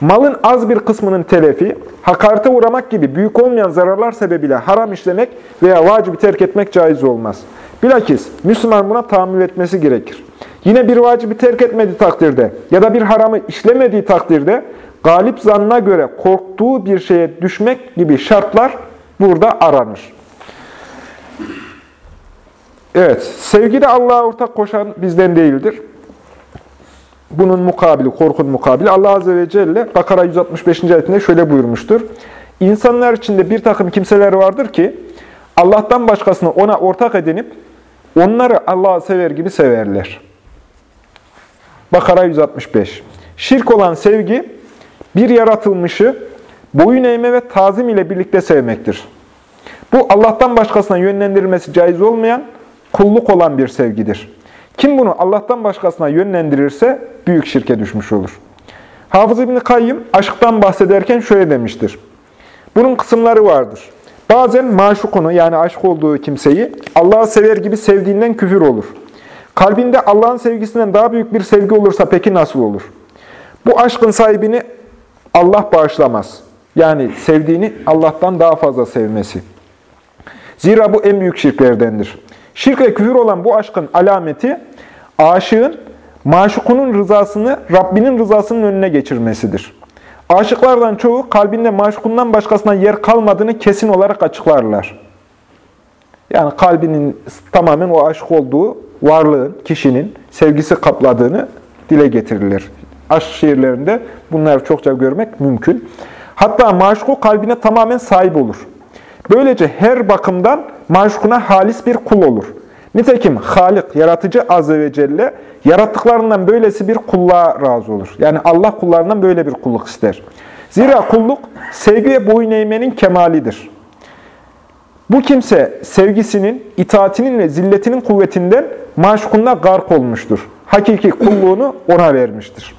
Malın az bir kısmının telefi, hakarete uğramak gibi büyük olmayan zararlar sebebiyle haram işlemek veya vacibi terk etmek caiz olmaz. Bilakis Müslüman buna tahammül etmesi gerekir. Yine bir vacibi terk etmediği takdirde ya da bir haramı işlemediği takdirde galip zannına göre korktuğu bir şeye düşmek gibi şartlar burada aranır. Evet, sevgide Allah'a ortak koşan bizden değildir. Bunun mukabili, korkun mukabili Allah Azze ve Celle Bakara 165. ayetinde şöyle buyurmuştur. İnsanlar içinde bir takım kimseler vardır ki Allah'tan başkasını ona ortak edinip onları Allah'ı sever gibi severler. Bakara 165. Şirk olan sevgi bir yaratılmışı boyun eğme ve tazim ile birlikte sevmektir. Bu Allah'tan başkasına yönlendirilmesi caiz olmayan kulluk olan bir sevgidir. Kim bunu Allah'tan başkasına yönlendirirse büyük şirke düşmüş olur. Hafız İbni Kayyım aşktan bahsederken şöyle demiştir. Bunun kısımları vardır. Bazen maşukunu yani aşık olduğu kimseyi Allah'ı sever gibi sevdiğinden küfür olur. Kalbinde Allah'ın sevgisinden daha büyük bir sevgi olursa peki nasıl olur? Bu aşkın sahibini Allah bağışlamaz. Yani sevdiğini Allah'tan daha fazla sevmesi. Zira bu en büyük şirklerdendir. Şirk ve küfür olan bu aşkın alameti aşığın maşukunun rızasını Rabbinin rızasının önüne geçirmesidir. Aşıklardan çoğu kalbinde maşukundan başkasına yer kalmadığını kesin olarak açıklarlar. Yani kalbinin tamamen o aşık olduğu varlığın, kişinin sevgisi kapladığını dile getirirler. Aşk şiirlerinde bunları çokça görmek mümkün. Hatta maşuku kalbine tamamen sahip olur. Böylece her bakımdan maşukuna halis bir kul olur. Nitekim Halik, yaratıcı Azze ve Celle, yarattıklarından böylesi bir kulluğa razı olur. Yani Allah kullarından böyle bir kulluk ister. Zira kulluk, sevgiye boyun eğmenin kemalidir. Bu kimse sevgisinin, itaatinin ve zilletinin kuvvetinden maşukunda gark olmuştur. Hakiki kulluğunu ona vermiştir.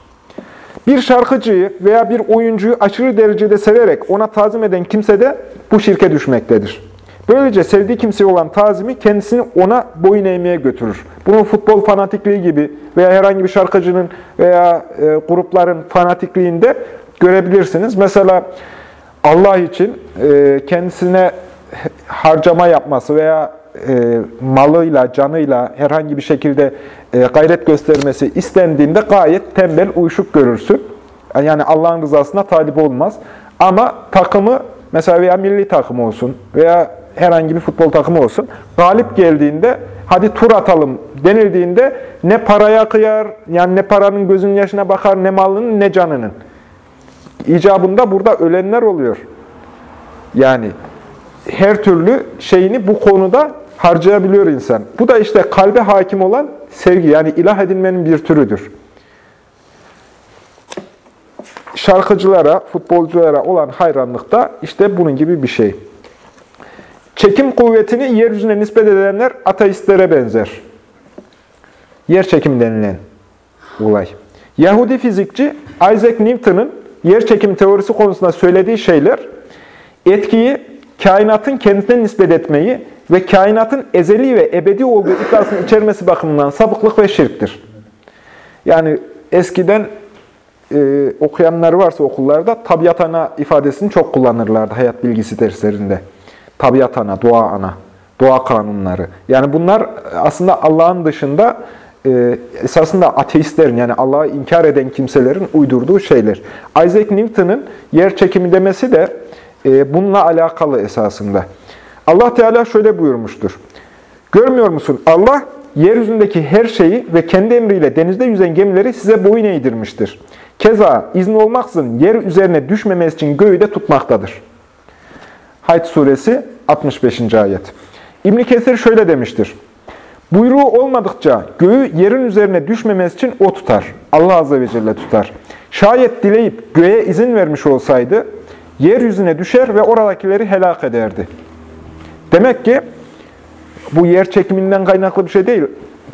Bir şarkıcıyı veya bir oyuncuyu aşırı derecede severek ona tazim eden kimse de bu şirke düşmektedir. Böylece sevdiği kimseye olan tazimi kendisini ona boyun eğmeye götürür. Bunu futbol fanatikliği gibi veya herhangi bir şarkıcının veya e, grupların fanatikliğinde görebilirsiniz. Mesela Allah için e, kendisine harcama yapması veya e, malıyla, canıyla herhangi bir şekilde e, gayret göstermesi istendiğinde gayet tembel, uyuşuk görürsün. Yani Allah'ın rızasına talip olmaz. Ama takımı mesela veya milli takım olsun veya herhangi bir futbol takımı olsun. Galip geldiğinde hadi tur atalım denildiğinde ne paraya kıyar, yani ne paranın gözünün yaşına bakar, ne malının ne canının. İcabında burada ölenler oluyor. Yani her türlü şeyini bu konuda harcayabiliyor insan. Bu da işte kalbe hakim olan sevgi yani ilah edinmenin bir türüdür. Şarkıcılara, futbolculara olan hayranlık da işte bunun gibi bir şey. Çekim kuvvetini yeryüzüne nispet edenler ateistlere benzer. Yer çekimi denilen olay. Yahudi fizikçi Isaac Newton'ın yer çekimi teorisi konusunda söylediği şeyler, etkiyi kainatın kendisine nispet etmeyi ve kainatın ezeli ve ebedi olduğu iddiasını içermesi bakımından sapıklık ve şirktir. Yani eskiden e, okuyanlar varsa okullarda tabiat ana ifadesini çok kullanırlardı hayat bilgisi derslerinde. Tabiat ana, doğa ana, doğa kanunları. Yani bunlar aslında Allah'ın dışında e, esasında ateistlerin yani Allah'ı inkar eden kimselerin uydurduğu şeyler. Isaac Newton'ın yer çekimi demesi de e, bununla alakalı esasında. Allah Teala şöyle buyurmuştur. Görmüyor musun? Allah yeryüzündeki her şeyi ve kendi emriyle denizde yüzen gemileri size boyun eğdirmiştir. Keza izni olmaksızın yer üzerine düşmemesi için göğü de tutmaktadır. Hayd suresi 65. ayet. İbn Kesir şöyle demiştir. Buyruğu olmadıkça göğü yerin üzerine düşmemesi için o tutar. Allah Azze ve Celle tutar. Şayet dileyip göğe izin vermiş olsaydı, yeryüzüne düşer ve oradakileri helak ederdi. Demek ki bu yer çekiminden kaynaklı bir şey değil.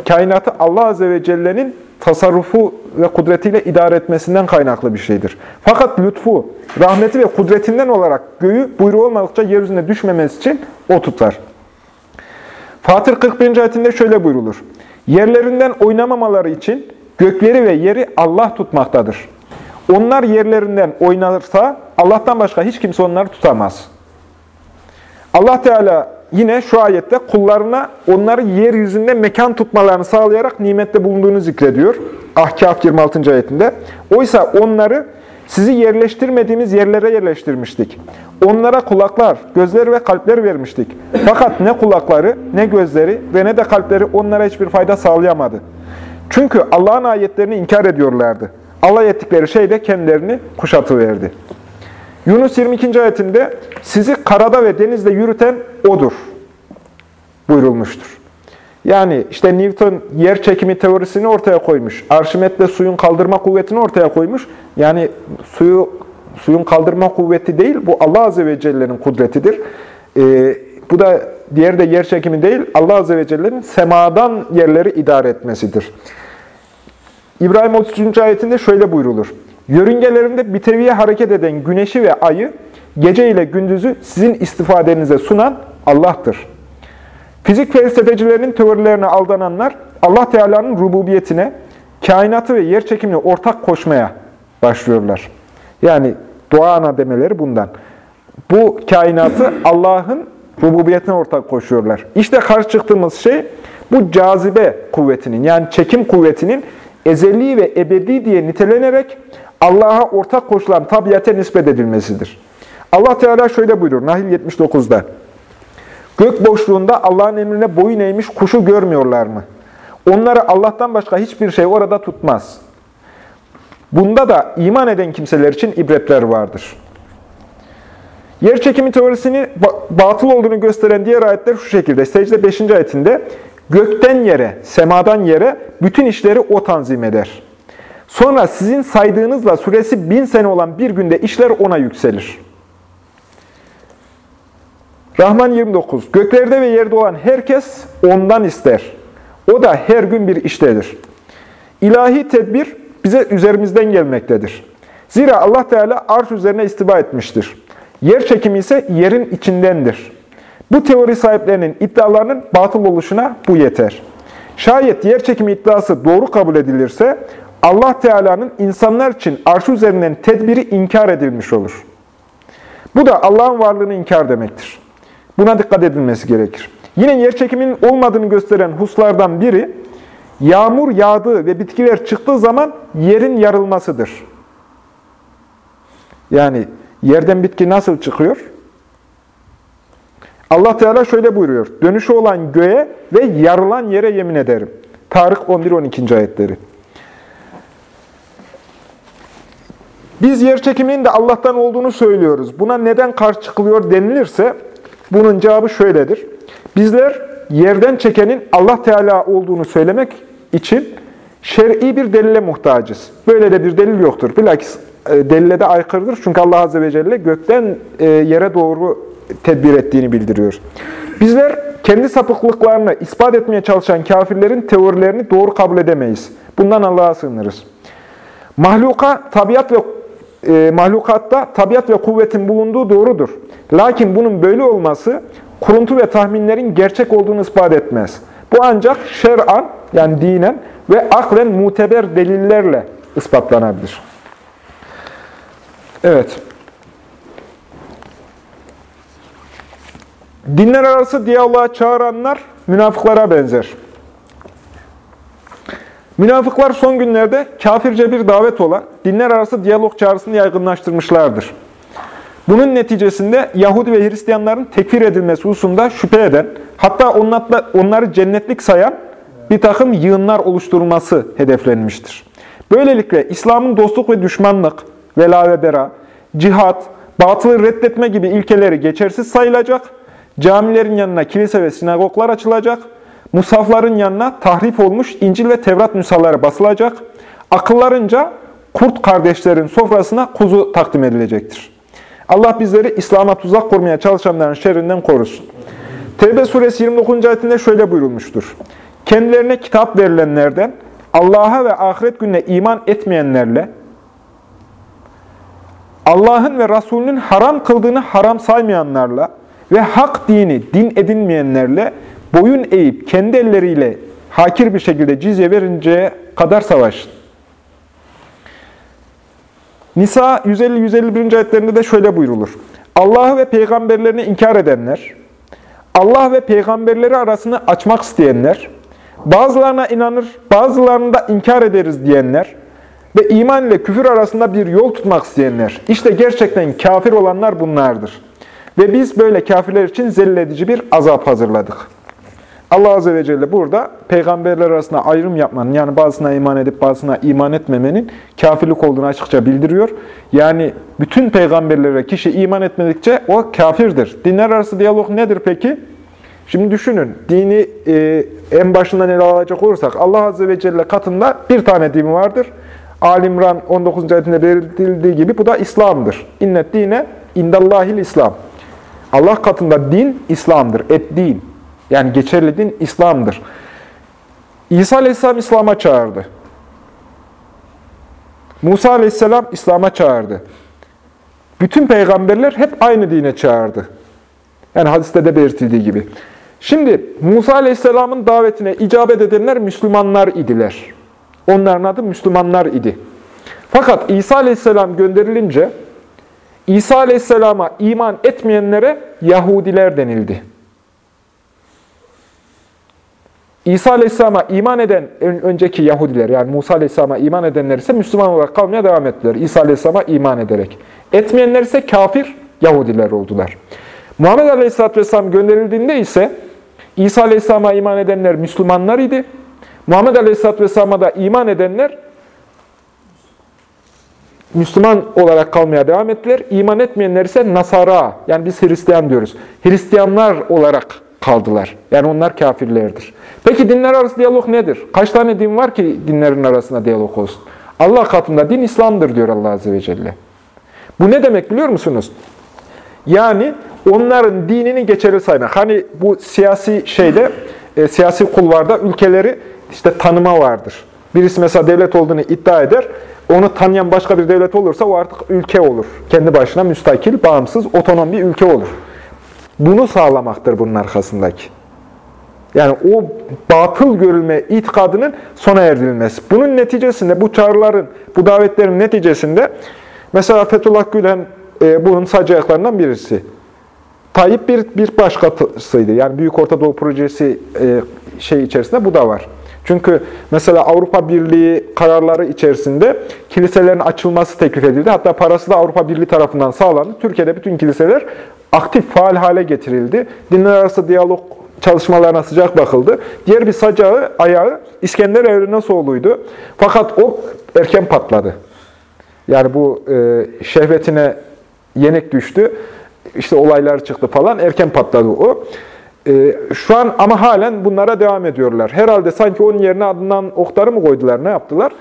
Kainatı Allah Azze ve Celle'nin tasarrufu ve kudretiyle idare etmesinden kaynaklı bir şeydir. Fakat lütfu, rahmeti ve kudretinden olarak göğü buyruğu olmadıkça yeryüzüne düşmemesi için o tutar. Fatır 41. ayetinde şöyle buyrulur. Yerlerinden oynamamaları için gökleri ve yeri Allah tutmaktadır. Onlar yerlerinden oynarsa Allah'tan başka hiç kimse onları tutamaz. Allah Teala yine şu ayette kullarına onları yeryüzünde mekan tutmalarını sağlayarak nimette bulunduğunu zikrediyor. Ahkaf 26. ayetinde. Oysa onları sizi yerleştirmediğimiz yerlere yerleştirmiştik. Onlara kulaklar, gözler ve kalpler vermiştik. Fakat ne kulakları, ne gözleri ve ne de kalpleri onlara hiçbir fayda sağlayamadı. Çünkü Allah'ın ayetlerini inkar ediyorlardı. Allah ettikleri şey de kendilerini kuşatıverdi. Yunus 22. ayetinde sizi karada ve denizde yürüten O'dur buyurulmuştur. Yani işte Newton yer çekimi teorisini ortaya koymuş. Arşimet suyun kaldırma kuvvetini ortaya koymuş. Yani suyu suyun kaldırma kuvveti değil, bu Allah Azze ve Celle'nin kudretidir. Ee, bu da diğer de yer çekimi değil, Allah Azze ve Celle'nin semadan yerleri idare etmesidir. İbrahim 33. ayetinde şöyle buyrulur. Yörüngelerinde biteviye hareket eden güneşi ve ayı, gece ile gündüzü sizin istifadenize sunan Allah'tır. Fizik felsefecilerinin teorilerine aldananlar, Allah Teala'nın rububiyetine, kainatı ve yer çekimini ortak koşmaya başlıyorlar. Yani doğa ana demeleri bundan. Bu kainatı Allah'ın rububiyetine ortak koşuyorlar. İşte karşı çıktığımız şey bu cazibe kuvvetinin yani çekim kuvvetinin ezeli ve ebedi diye nitelenerek Allah'a ortak koşulan tabiata nispet edilmesidir. Allah Teala şöyle buyurur Nahil 79'da. Gök boşluğunda Allah'ın emrine boyun eğmiş kuşu görmüyorlar mı? Onları Allah'tan başka hiçbir şey orada tutmaz. Bunda da iman eden kimseler için ibretler vardır. Yer çekimi teorisini batıl olduğunu gösteren diğer ayetler şu şekilde. Secde 5. ayetinde gökten yere, semadan yere bütün işleri o tanzim eder. Sonra sizin saydığınızla süresi bin sene olan bir günde işler ona yükselir. Rahman 29. Göklerde ve yerde olan herkes ondan ister. O da her gün bir iştedir. İlahi tedbir bize üzerimizden gelmektedir. Zira Allah Teala arş üzerine istiba etmiştir. Yer çekimi ise yerin içindendir. Bu teori sahiplerinin iddialarının batıl oluşuna bu yeter. Şayet yer çekimi iddiası doğru kabul edilirse Allah Teala'nın insanlar için arş üzerinden tedbiri inkar edilmiş olur. Bu da Allah'ın varlığını inkar demektir. Buna dikkat edilmesi gerekir. Yine yer çekiminin olmadığını gösteren huslardan biri, yağmur yağdığı ve bitkiler çıktığı zaman yerin yarılmasıdır. Yani yerden bitki nasıl çıkıyor? Allah Teala şöyle buyuruyor. Dönüşü olan göğe ve yarılan yere yemin ederim. Tarık 11-12. ayetleri. Biz yer çekiminin de Allah'tan olduğunu söylüyoruz. Buna neden karşı çıkılıyor denilirse bunun cevabı şöyledir. Bizler yerden çekenin Allah Teala olduğunu söylemek için şer'i bir delile muhtacız. Böyle de bir delil yoktur. Bilakis e, delile de aykırıdır. Çünkü Allah Azze ve Celle gökten e, yere doğru tedbir ettiğini bildiriyor. Bizler kendi sapıklıklarını ispat etmeye çalışan kafirlerin teorilerini doğru kabul edemeyiz. Bundan Allah'a sığınırız. Mahluka, tabiat ve e, mahlukatta tabiat ve kuvvetin bulunduğu doğrudur. Lakin bunun böyle olması kuruntu ve tahminlerin gerçek olduğunu ispat etmez. Bu ancak şer'an yani dinen ve aklen muteber delillerle ispatlanabilir. Evet. Dinler arası diyaloğa çağıranlar münafıklara benzer. Münafıklar son günlerde kafirce bir davet olan dinler arası diyalog çağrısını yaygınlaştırmışlardır. Bunun neticesinde Yahudi ve Hristiyanların tekfir edilmesi hususunda şüphe eden, hatta onları cennetlik sayan bir takım yığınlar oluşturulması hedeflenmiştir. Böylelikle İslam'ın dostluk ve düşmanlık, vela ve bera, cihat, batılı reddetme gibi ilkeleri geçersiz sayılacak, camilerin yanına kilise ve sinagoglar açılacak, musafların yanına tahrif olmuş İncil ve Tevrat nüshaları basılacak, akıllarınca kurt kardeşlerin sofrasına kuzu takdim edilecektir. Allah bizleri İslam'a tuzak kurmaya çalışanların şerrinden korusun. Tevbe suresi 29. ayetinde şöyle buyurulmuştur. Kendilerine kitap verilenlerden, Allah'a ve ahiret gününe iman etmeyenlerle, Allah'ın ve Resulünün haram kıldığını haram saymayanlarla ve hak dini din edinmeyenlerle boyun eğip kendi elleriyle hakir bir şekilde cizye verinceye kadar savaşın. Nisa 150-151. ayetlerinde de şöyle buyrulur. Allah'ı ve peygamberlerini inkar edenler, Allah ve peygamberleri arasını açmak isteyenler, bazılarına inanır, bazılarını da inkar ederiz diyenler ve iman ile küfür arasında bir yol tutmak isteyenler. İşte gerçekten kafir olanlar bunlardır. Ve biz böyle kafirler için zelil edici bir azap hazırladık. Allah Azze ve Celle burada peygamberler arasında ayrım yapmanın, yani bazısına iman edip bazısına iman etmemenin kafirlik olduğunu açıkça bildiriyor. Yani bütün peygamberlere kişi iman etmedikçe o kafirdir. Dinler arası diyalog nedir peki? Şimdi düşünün, dini e, en başından ele alacak olursak, Allah Azze ve Celle katında bir tane din vardır. Alimran 19. ayetinde belirtildiği gibi bu da İslam'dır. İnnet dine indallahil İslam. Allah katında din İslam'dır. Et din. Yani geçerli din İslam'dır. İsa Aleyhisselam İslam'a çağırdı. Musa Aleyhisselam İslam'a çağırdı. Bütün peygamberler hep aynı dine çağırdı. Yani hadiste de belirtildiği gibi. Şimdi Musa Aleyhisselam'ın davetine icabet edenler Müslümanlar idiler. Onların adı Müslümanlar idi. Fakat İsa Aleyhisselam gönderilince İsa Aleyhisselam'a iman etmeyenlere Yahudiler denildi. İsa Aleyhisselam'a iman eden önceki Yahudiler, yani Musa Aleyhisselam'a iman edenler ise Müslüman olarak kalmaya devam ettiler. İsa Aleyhisselam'a iman ederek. Etmeyenler ise kafir Yahudiler oldular. Muhammed Aleyhisselatü Vesselam gönderildiğinde ise İsa Aleyhisselam'a iman edenler Müslümanlar idi. Muhammed Aleyhisselatü Vesselam'a da iman edenler Müslüman olarak kalmaya devam ettiler. İman etmeyenler ise Nasara, yani biz Hristiyan diyoruz. Hristiyanlar olarak kaldılar. Yani onlar kafirlerdir. Peki dinler arası diyalog nedir? Kaç tane din var ki dinlerin arasında diyalog olsun? Allah katında din İslam'dır diyor Allah Azze ve Celle. Bu ne demek biliyor musunuz? Yani onların dinini geçerli saymak. Hani bu siyasi şeyde, e, siyasi kulvarda ülkeleri işte tanıma vardır. Birisi mesela devlet olduğunu iddia eder. Onu tanıyan başka bir devlet olursa o artık ülke olur. Kendi başına müstakil, bağımsız, otonom bir ülke olur. Bunu sağlamaktır bunun arkasındaki. Yani o batıl görülme itikadının sona erdirilmesi. Bunun neticesinde, bu çağrıların, bu davetlerin neticesinde mesela Fethullah Gülen e, bunun sadece birisi. Tayyip bir, bir başkasıydı. Yani Büyük Orta Doğu Projesi e, şey içerisinde bu da var. Çünkü mesela Avrupa Birliği kararları içerisinde kiliselerin açılması teklif edildi. Hatta parası da Avrupa Birliği tarafından sağlandı. Türkiye'de bütün kiliseler aktif, faal hale getirildi. Dinler arası diyalog çalışmalarına sıcak bakıldı. Diğer bir sacağı, ayağı İskender Evrenesoğlu'ydu. Fakat o erken patladı. Yani bu e, şehvetine yenik düştü. İşte olaylar çıktı falan. Erken patladı o. E, şu an ama halen bunlara devam ediyorlar. Herhalde sanki onun yerine adından oktarı mı koydular, ne yaptılar?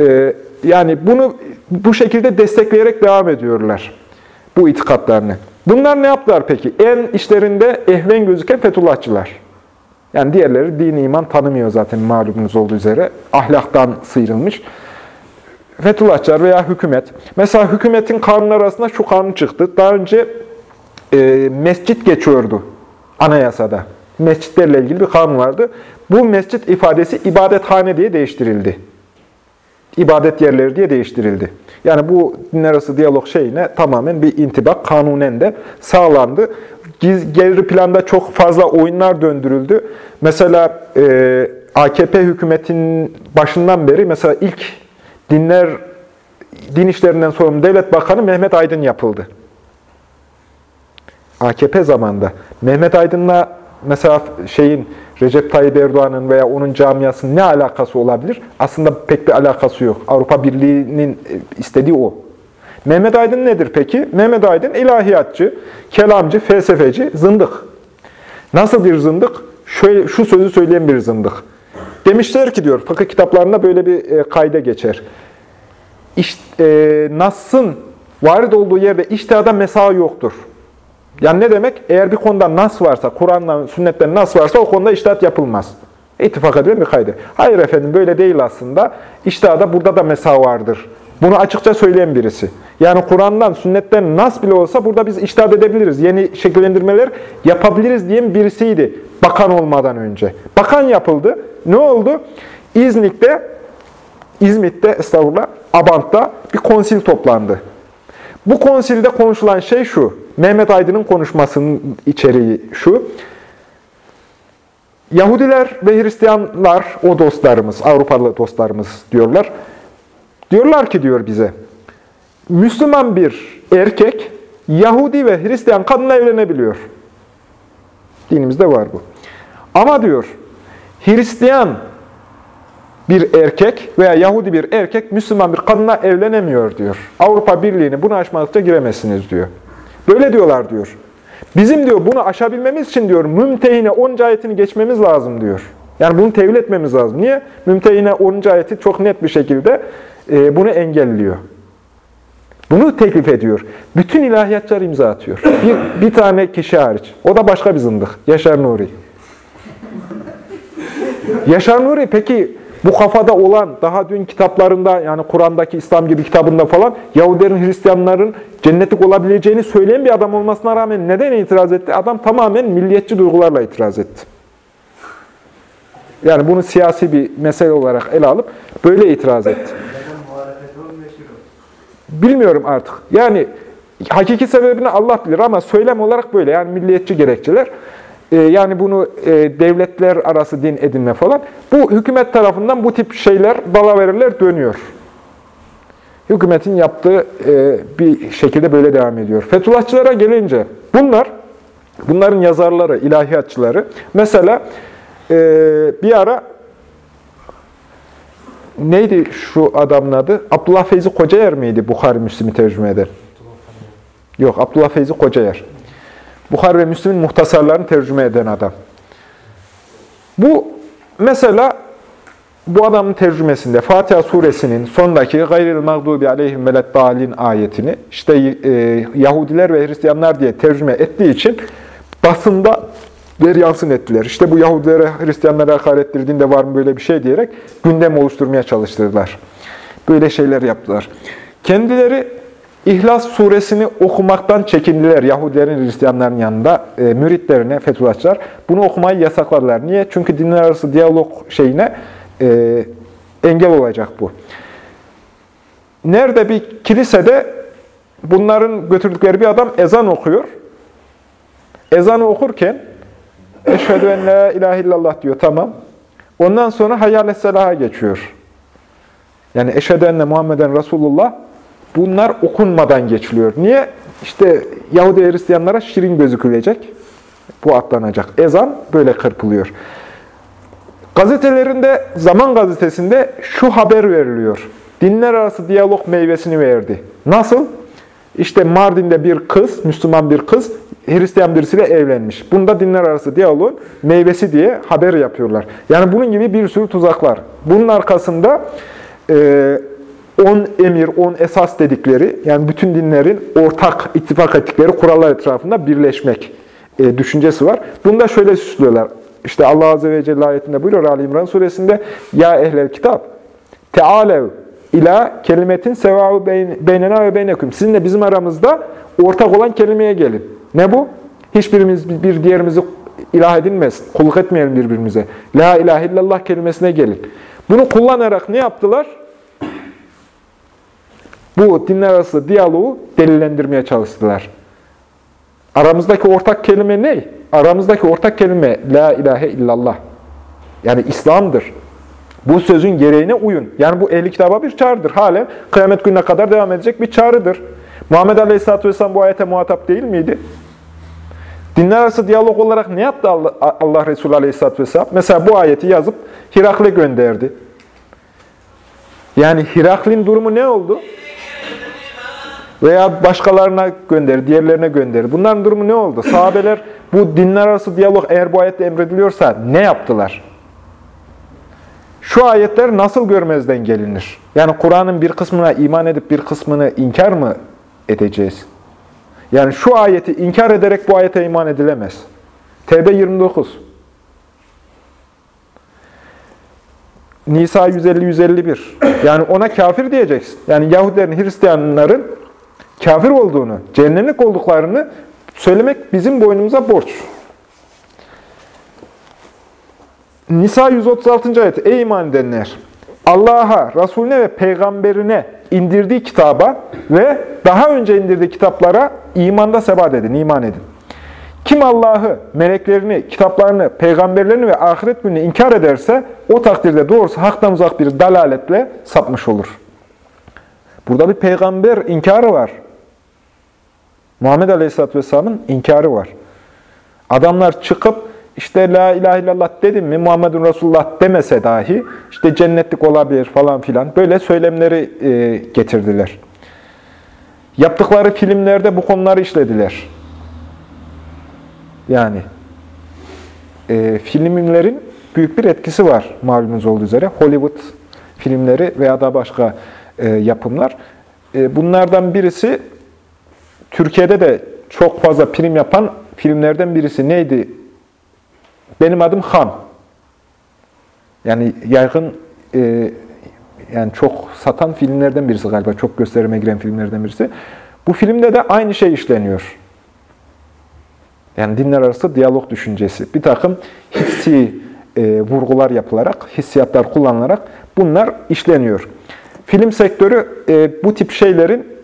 E, yani bunu bu şekilde destekleyerek devam ediyorlar bu itikatlarını. Bunlar ne yaptılar peki? En işlerinde ehven gözüken Fethullahçılar. Yani diğerleri din iman tanımıyor zaten malumunuz olduğu üzere. Ahlaktan sıyrılmış. Fethullahçılar veya hükümet. Mesela hükümetin kanunları arasında şu kanun çıktı. Daha önce e, mescit geçiyordu anayasada. Mescitlerle ilgili bir kanun vardı. Bu mescit ifadesi ibadethane diye değiştirildi. İbadet yerleri diye değiştirildi. Yani bu dinler arası diyalog şeyine tamamen bir intibak kanunen de sağlandı. Geri planda çok fazla oyunlar döndürüldü. Mesela e, AKP hükümetinin başından beri mesela ilk dinler din işlerinden sorumlu devlet bakanı Mehmet Aydın yapıldı. AKP zamanında. Mehmet Aydın'la mesela şeyin Recep Tayyip Erdoğan'ın veya onun camiasının ne alakası olabilir? Aslında pek bir alakası yok. Avrupa Birliği'nin e, istediği o. Mehmet Aydın nedir peki? Mehmet Aydın ilahiyatçı, kelamcı, felsefeci, zındık. Nasıl bir zındık? Şöyle, şu sözü söyleyen bir zındık. Demişler ki diyor, fıkıh kitaplarında böyle bir e, kayda geçer. İşte, e, Nas'ın varid olduğu yerde iştihada mesa yoktur. Yani ne demek? Eğer bir konuda nas varsa, Kur'an'dan, sünnetten nas varsa o konuda iştihat yapılmaz. İttifak edilen bir kaydı. Hayır efendim böyle değil aslında. İştihada burada da mesa vardır. Bunu açıkça söyleyen birisi. Yani Kur'an'dan, sünnetten nas bile olsa burada biz iştahat edebiliriz. Yeni şekillendirmeler yapabiliriz diyen birisiydi. Bakan olmadan önce. Bakan yapıldı. Ne oldu? İznik'te, İzmit'te, estağfurullah, Abant'ta bir konsil toplandı. Bu konsilde konuşulan şey şu. Mehmet Aydın'ın konuşmasının içeriği şu. Yahudiler ve Hristiyanlar, o dostlarımız, Avrupalı dostlarımız diyorlar. Diyorlar ki diyor bize, Müslüman bir erkek Yahudi ve Hristiyan kadınla evlenebiliyor. Dinimizde var bu. Ama diyor, Hristiyan bir erkek veya Yahudi bir erkek Müslüman bir kadınla evlenemiyor diyor. Avrupa Birliği'ni bunu aşmadıkça giremezsiniz diyor. Böyle diyorlar diyor. Bizim diyor bunu aşabilmemiz için diyor mümtehine 10. ayetini geçmemiz lazım diyor. Yani bunu tevil etmemiz lazım. Niye? Mümtehine 10. ayeti çok net bir şekilde e, bunu engelliyor. Bunu teklif ediyor. Bütün ilahiyatçılar imza atıyor. Bir, bir tane kişi hariç. O da başka bir zındık. Yaşar Nuri. Yaşar Nuri peki bu kafada olan daha dün kitaplarında yani Kur'an'daki İslam gibi kitabında falan Yahudilerin, Hristiyanların cennetlik olabileceğini söyleyen bir adam olmasına rağmen neden itiraz etti? Adam tamamen milliyetçi duygularla itiraz etti. Yani bunu siyasi bir mesele olarak ele alıp böyle itiraz etti. Bilmiyorum artık. Yani hakiki sebebini Allah bilir ama söylem olarak böyle. Yani milliyetçi gerekçeler. Ee, yani bunu e, devletler arası din edinme falan. Bu hükümet tarafından bu tip şeyler, dalaverirler dönüyor. Hükümetin yaptığı e, bir şekilde böyle devam ediyor. Fethullahçılara gelince bunlar, bunların yazarları, ilahiyatçıları mesela e, bir ara neydi şu adamın adı? Abdullah Feyzi Kocayer miydi Bukhari Müslim'i tercüme eder? Yok, Abdullah Feyzi Kocayer. Bukhari ve Müslim'in muhtasarlarını tercüme eden adam. Bu mesela bu adamın tercümesinde Fatiha suresinin sondaki gayril mağdubi aleyhim veleddalin ayetini işte e, Yahudiler ve Hristiyanlar diye tercüme ettiği için basında deryansın ettiler. İşte bu Yahudilere, Hristiyanlara hakarettir, dinde var mı böyle bir şey diyerek gündem oluşturmaya çalıştırdılar. Böyle şeyler yaptılar. Kendileri İhlas suresini okumaktan çekindiler Yahudilerin, Hristiyanların yanında. E, müritlerine, Fethullahçılar bunu okumayı yasakladılar. Niye? Çünkü dinler arası diyalog şeyine e, engel olacak bu. Nerede bir kilisede bunların götürdükleri bir adam ezan okuyor. Ezanı okurken Eşhedü en la ilahe illallah diyor. Tamam. Ondan sonra hayyâle selaha geçiyor. Yani eşhedü enne Muhammeden Resulullah bunlar okunmadan geçiliyor. Niye? İşte Yahudi Hristiyanlara şirin gözükülecek. Bu atlanacak. Ezan böyle kırpılıyor. Gazetelerinde, Zaman gazetesinde şu haber veriliyor. Dinler arası diyalog meyvesini verdi. Nasıl? İşte Mardin'de bir kız, Müslüman bir kız, Hristiyan birisiyle evlenmiş. Bunda dinler arası diyaloğun meyvesi diye haber yapıyorlar. Yani bunun gibi bir sürü tuzaklar. Bunun arkasında 10 e, emir, 10 esas dedikleri, yani bütün dinlerin ortak ittifak ettikleri kurallar etrafında birleşmek e, düşüncesi var. Bunu da şöyle süslüyorlar. İşte Allah Azze ve Celle ayetinde buyuruyor Ali İmran suresinde Ya ehlel kitap tealev ila kelimetin sevabı beynena ve beyneküm. Sizinle bizim aramızda ortak olan kelimeye gelin. Ne bu? Hiçbirimiz bir diğerimizi ilah edinmez. Kulluk etmeyelim birbirimize. La ilahe illallah kelimesine gelin. Bunu kullanarak ne yaptılar? Bu dinler arası diyaloğu delillendirmeye çalıştılar. Aramızdaki ortak kelime ne? Aramızdaki ortak kelime La ilahe illallah. Yani İslam'dır. Bu sözün gereğine uyun. Yani bu ehli kitaba bir çağrıdır. Halen kıyamet gününe kadar devam edecek bir çağrıdır. Muhammed Aleyhisselatü Vesselam bu ayete muhatap değil miydi? Dinler arası diyalog olarak ne yaptı Allah, Resulü Aleyhisselatü Vesselam? Mesela bu ayeti yazıp Hirakle gönderdi. Yani Hiraklin durumu ne oldu? Veya başkalarına gönder, diğerlerine gönder. Bunların durumu ne oldu? Sahabeler bu dinler arası diyalog eğer bu ayette emrediliyorsa ne yaptılar? Şu ayetler nasıl görmezden gelinir? Yani Kur'an'ın bir kısmına iman edip bir kısmını inkar mı edeceğiz? Yani şu ayeti inkar ederek bu ayete iman edilemez. Tevbe 29. Nisa 150-151. Yani ona kafir diyeceksin. Yani Yahudilerin, Hristiyanların kafir olduğunu, cehennemlik olduklarını söylemek bizim boynumuza borç. Nisa 136. ayet. Ey iman edenler! Allah'a, Resulüne ve peygamberine indirdiği kitaba ve daha önce indirdiği kitaplara imanda sebat edin, iman edin. Kim Allah'ı, meleklerini, kitaplarını, peygamberlerini ve ahiret gününü inkar ederse o takdirde doğrusu haktan uzak bir dalaletle sapmış olur. Burada bir peygamber inkarı var. Muhammed Aleyhisselatü Vesselam'ın inkarı var. Adamlar çıkıp işte la ilahe illallah dedim mi Muhammedun Resulullah demese dahi işte cennetlik olabilir falan filan böyle söylemleri e, getirdiler. Yaptıkları filmlerde bu konuları işlediler. Yani e, filmlerin büyük bir etkisi var malumunuz olduğu üzere. Hollywood filmleri veya da başka e, yapımlar. E, bunlardan birisi Türkiye'de de çok fazla prim yapan filmlerden birisi neydi? Benim adım Han. Yani yaygın e, yani çok satan filmlerden birisi galiba. Çok gösterime giren filmlerden birisi. Bu filmde de aynı şey işleniyor. Yani dinler arası diyalog düşüncesi. Bir takım hissi e, vurgular yapılarak, hissiyatlar kullanılarak bunlar işleniyor. Film sektörü e, bu tip şeylerin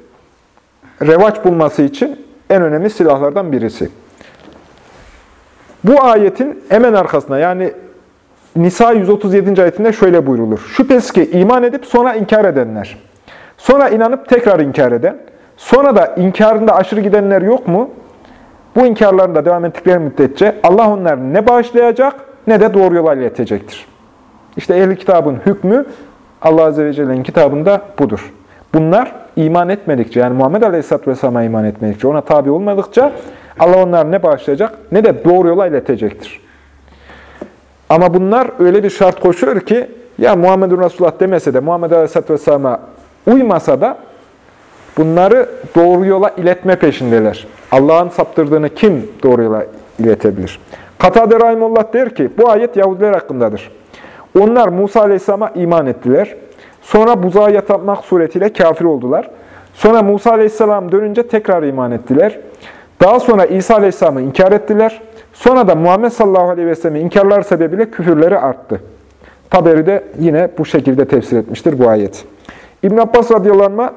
revaç bulması için en önemli silahlardan birisi. Bu ayetin hemen arkasına yani Nisa 137. ayetinde şöyle buyrulur. Şüphesiz ki iman edip sonra inkar edenler, sonra inanıp tekrar inkar eden, sonra da inkarında aşırı gidenler yok mu? Bu inkarlarında devam ettikleri müddetçe Allah onları ne bağışlayacak ne de doğru yola iletecektir. İşte ehli kitabın hükmü Allah Azze ve Celle'nin kitabında budur. Bunlar iman etmedikçe, yani Muhammed Aleyhisselatü Vesselam'a iman etmedikçe, ona tabi olmadıkça Allah onları ne bağışlayacak ne de doğru yola iletecektir. Ama bunlar öyle bir şart koşuyor ki, ya Muhammedun Resulullah demese de, Muhammed Aleyhisselatü Vesselam'a uymasa da bunları doğru yola iletme peşindeler. Allah'ın saptırdığını kim doğru yola iletebilir? Katade Rahimullah der ki, bu ayet Yahudiler hakkındadır. Onlar Musa Aleyhisselam'a iman ettiler. Sonra buzağa yatmak suretiyle kafir oldular. Sonra Musa Aleyhisselam dönünce tekrar iman ettiler. Daha sonra İsa Aleyhisselam'ı inkar ettiler. Sonra da Muhammed sallallahu aleyhi ve sellem'i inkarlar sebebiyle küfürleri arttı. Taberi de yine bu şekilde tefsir etmiştir bu ayet. İbn Abbas radıyallahu anh,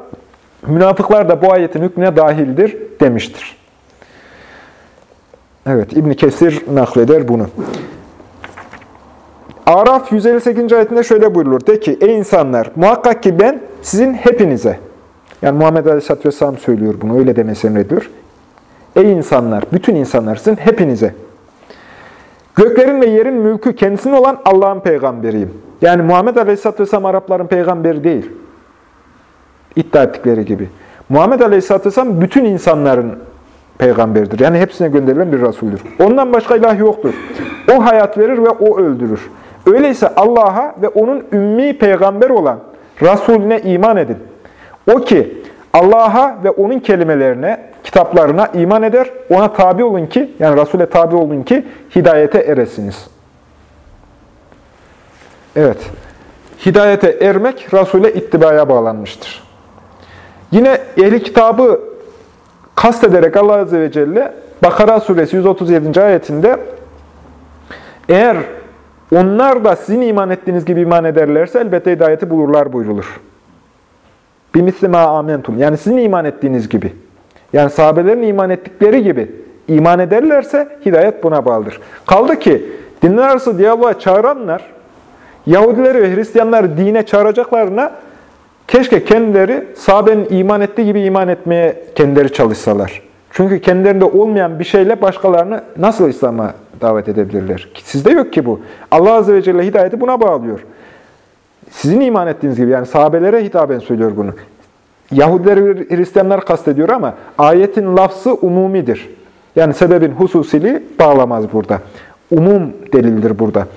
münafıklar da bu ayetin hükmüne dahildir demiştir. Evet, İbn Kesir nakleder bunu. Araf 158. ayetinde şöyle buyurulur. De ki, ey insanlar, muhakkak ki ben sizin hepinize, yani Muhammed Aleyhisselatü Vesselam söylüyor bunu, öyle demesi emrediyor. Ey insanlar, bütün insanlar sizin hepinize. Göklerin ve yerin mülkü kendisinin olan Allah'ın peygamberiyim. Yani Muhammed Aleyhisselatü Vesselam Arapların peygamberi değil. İddia ettikleri gibi. Muhammed Aleyhisselatü Vesselam bütün insanların peygamberdir. Yani hepsine gönderilen bir Resuldür. Ondan başka ilah yoktur. O hayat verir ve o öldürür. Öyleyse Allah'a ve onun ümmi peygamber olan Resulüne iman edin. O ki Allah'a ve onun kelimelerine, kitaplarına iman eder. Ona tabi olun ki, yani Resul'e tabi olun ki hidayete eresiniz. Evet. Hidayete ermek Resul'e ittibaya bağlanmıştır. Yine ehli kitabı kastederek Allah Azze ve Celle Bakara suresi 137. ayetinde eğer onlar da sizin iman ettiğiniz gibi iman ederlerse elbette hidayeti bulurlar buyrulur. Bimislima amentum. Yani sizin iman ettiğiniz gibi. Yani sahabelerin iman ettikleri gibi iman ederlerse hidayet buna bağlıdır. Kaldı ki dinler arası diyaloğa çağıranlar Yahudileri ve Hristiyanları dine çağıracaklarına keşke kendileri sahabenin iman ettiği gibi iman etmeye kendileri çalışsalar. Çünkü kendilerinde olmayan bir şeyle başkalarını nasıl İslam'a davet edebilirler? Sizde yok ki bu. Allah Azze ve Celle hidayeti buna bağlıyor. Sizin iman ettiğiniz gibi yani sahabelere hitaben söylüyor bunu. Yahudiler ve Hristiyanlar kastediyor ama ayetin lafzı umumidir. Yani sebebin hususili bağlamaz burada. Umum delildir burada.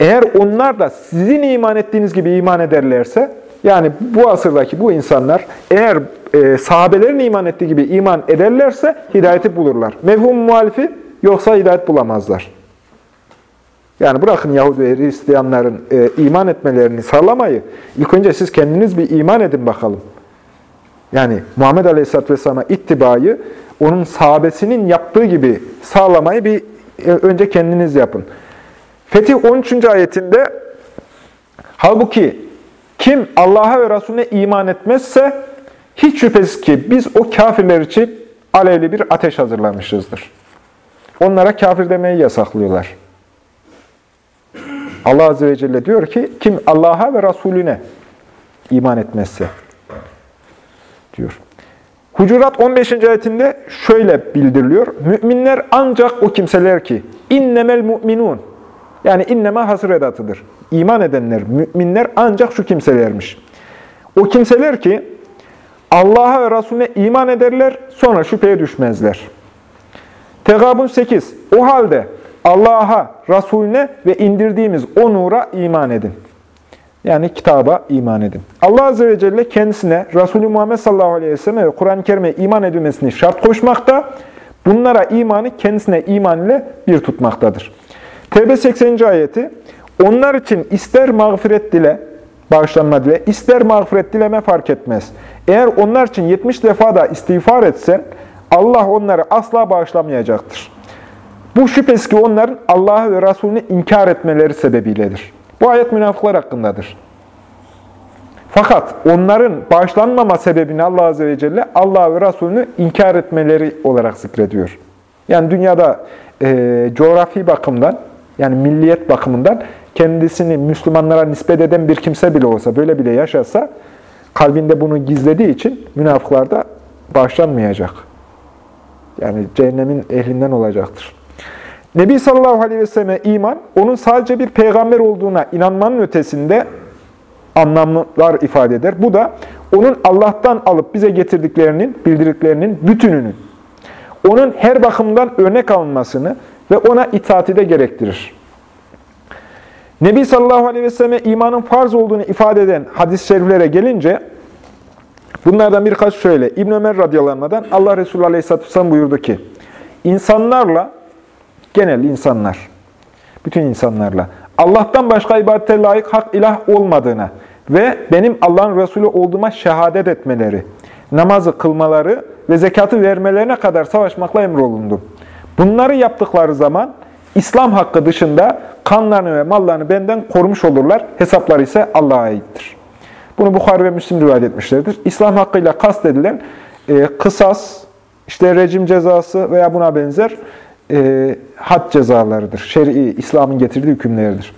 Eğer onlar da sizin iman ettiğiniz gibi iman ederlerse, yani bu asırdaki bu insanlar eğer e, sahabelerin iman ettiği gibi iman ederlerse hidayeti bulurlar. Mevhum muhalifi yoksa hidayet bulamazlar. Yani bırakın Yahudi ve Hristiyanların e, iman etmelerini sağlamayı, ilk önce siz kendiniz bir iman edin bakalım. Yani Muhammed Aleyhisselatü Vesselam'a ittibayı, onun sahabesinin yaptığı gibi sağlamayı bir e, önce kendiniz yapın. Fetih 13. ayetinde halbuki kim Allah'a ve Resulüne iman etmezse hiç şüphesiz ki biz o kafirler için alevli bir ateş hazırlamışızdır. Onlara kafir demeyi yasaklıyorlar. Allah Azze ve Celle diyor ki, kim Allah'a ve Resulüne iman etmezse, diyor. Hucurat 15. ayetinde şöyle bildiriliyor. Müminler ancak o kimseler ki, innemel mu'minun, yani inneme hasır edatıdır. İman edenler, müminler ancak şu kimselermiş. O kimseler ki, Allah'a ve Resulüne iman ederler, sonra şüpheye düşmezler. Tegabun 8. O halde Allah'a, Resulüne ve indirdiğimiz o nura iman edin. Yani kitaba iman edin. Allah Azze ve Celle kendisine Resulü Muhammed sallallahu aleyhi ve sellem ve Kur'an-ı Kerim'e iman edilmesini şart koşmakta, bunlara imanı kendisine iman ile bir tutmaktadır. Tevbe 80. ayeti, onlar için ister mağfiret dile, bağışlanma dile, ister mağfiret dileme fark etmez. Eğer onlar için 70 defa da istiğfar etsen, Allah onları asla bağışlamayacaktır. Bu şüphesiz ki onların Allah'ı ve Resulünü inkar etmeleri sebebiyledir. Bu ayet münafıklar hakkındadır. Fakat onların bağışlanmama sebebini Allah Azze ve Celle Allah ve Resulünü inkar etmeleri olarak zikrediyor. Yani dünyada e, coğrafi bakımdan, yani milliyet bakımından kendisini Müslümanlara nispet eden bir kimse bile olsa, böyle bile yaşasa, kalbinde bunu gizlediği için münafıklarda bağışlanmayacak. Yani cehennemin ehlinden olacaktır. Nebi sallallahu aleyhi ve selleme iman, onun sadece bir peygamber olduğuna inanmanın ötesinde anlamlar ifade eder. Bu da onun Allah'tan alıp bize getirdiklerinin, bildirdiklerinin bütününün, onun her bakımdan örnek alınmasını ve ona itaati de gerektirir. Nebi sallallahu aleyhi ve selleme imanın farz olduğunu ifade eden hadis-i şeriflere gelince, bunlardan birkaç şöyle. İbn Ömer radıyallahu Allah Resulü aleyhisselatü vesselam buyurdu ki, insanlarla Genel insanlar, bütün insanlarla Allah'tan başka ibadete layık hak ilah olmadığına ve benim Allah'ın Resulü olduğuma şehadet etmeleri, namazı kılmaları ve zekatı vermelerine kadar savaşmakla emrolundu. Bunları yaptıkları zaman İslam hakkı dışında kanlarını ve mallarını benden korumuş olurlar. Hesapları ise Allah'a aittir. Bunu Bukhari ve Müslim rivayet etmişlerdir. İslam hakkıyla kastedilen e, kısas, işte rejim cezası veya buna benzer e, had cezalarıdır. Şer'i, İslam'ın getirdiği hükümleridir.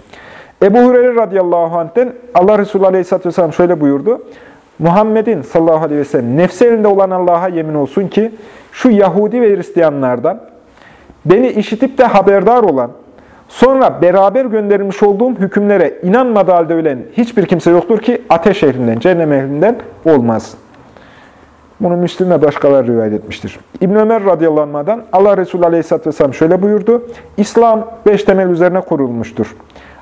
Ebu Hureyre radıyallahu anh'ten Allah Resulü aleyhisselatü vesselam şöyle buyurdu. Muhammed'in sallallahu aleyhi ve sellem nefsi elinde olan Allah'a yemin olsun ki şu Yahudi ve Hristiyanlardan beni işitip de haberdar olan, sonra beraber gönderilmiş olduğum hükümlere inanmadığı halde ölen hiçbir kimse yoktur ki ateş ehlinden, cehennem ehlinden olmaz. Bunu Müslim ve başkaları rivayet etmiştir. İbn Ömer radıyallahu anh'dan Allah Resulü aleyhisselatü vesselam şöyle buyurdu. İslam beş temel üzerine kurulmuştur.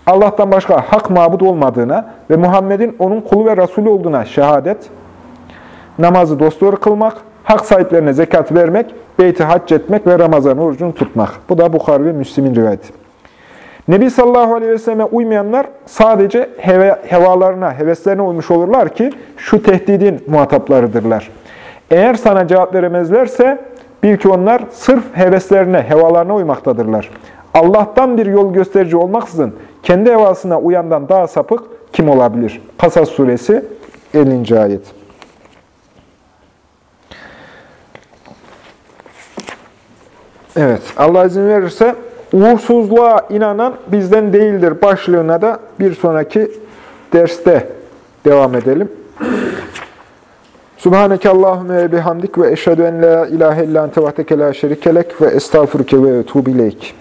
Allah'tan başka hak mabut olmadığına ve Muhammed'in onun kulu ve Resulü olduğuna şehadet, namazı dosdoğru kılmak, hak sahiplerine zekat vermek, beyti hac etmek ve Ramazan orucunu tutmak. Bu da Bukhari ve Müslim'in rivayeti. Nebi sallallahu aleyhi ve selleme uymayanlar sadece heve, hevalarına, heveslerine uymuş olurlar ki şu tehdidin muhataplarıdırlar. Eğer sana cevap veremezlerse bil ki onlar sırf heveslerine, hevalarına uymaktadırlar. Allah'tan bir yol gösterici olmaksızın kendi hevasına uyandan daha sapık kim olabilir? Kasas suresi 50. ayet. Evet, Allah izin verirse uğursuzluğa inanan bizden değildir başlığına da bir sonraki derste devam edelim. Subhaneke Allahümme ve bihamdik ve eşhedü en la ilahe illa ente vahdeke la şerikelek ve estağfurke ve etubu ileyk.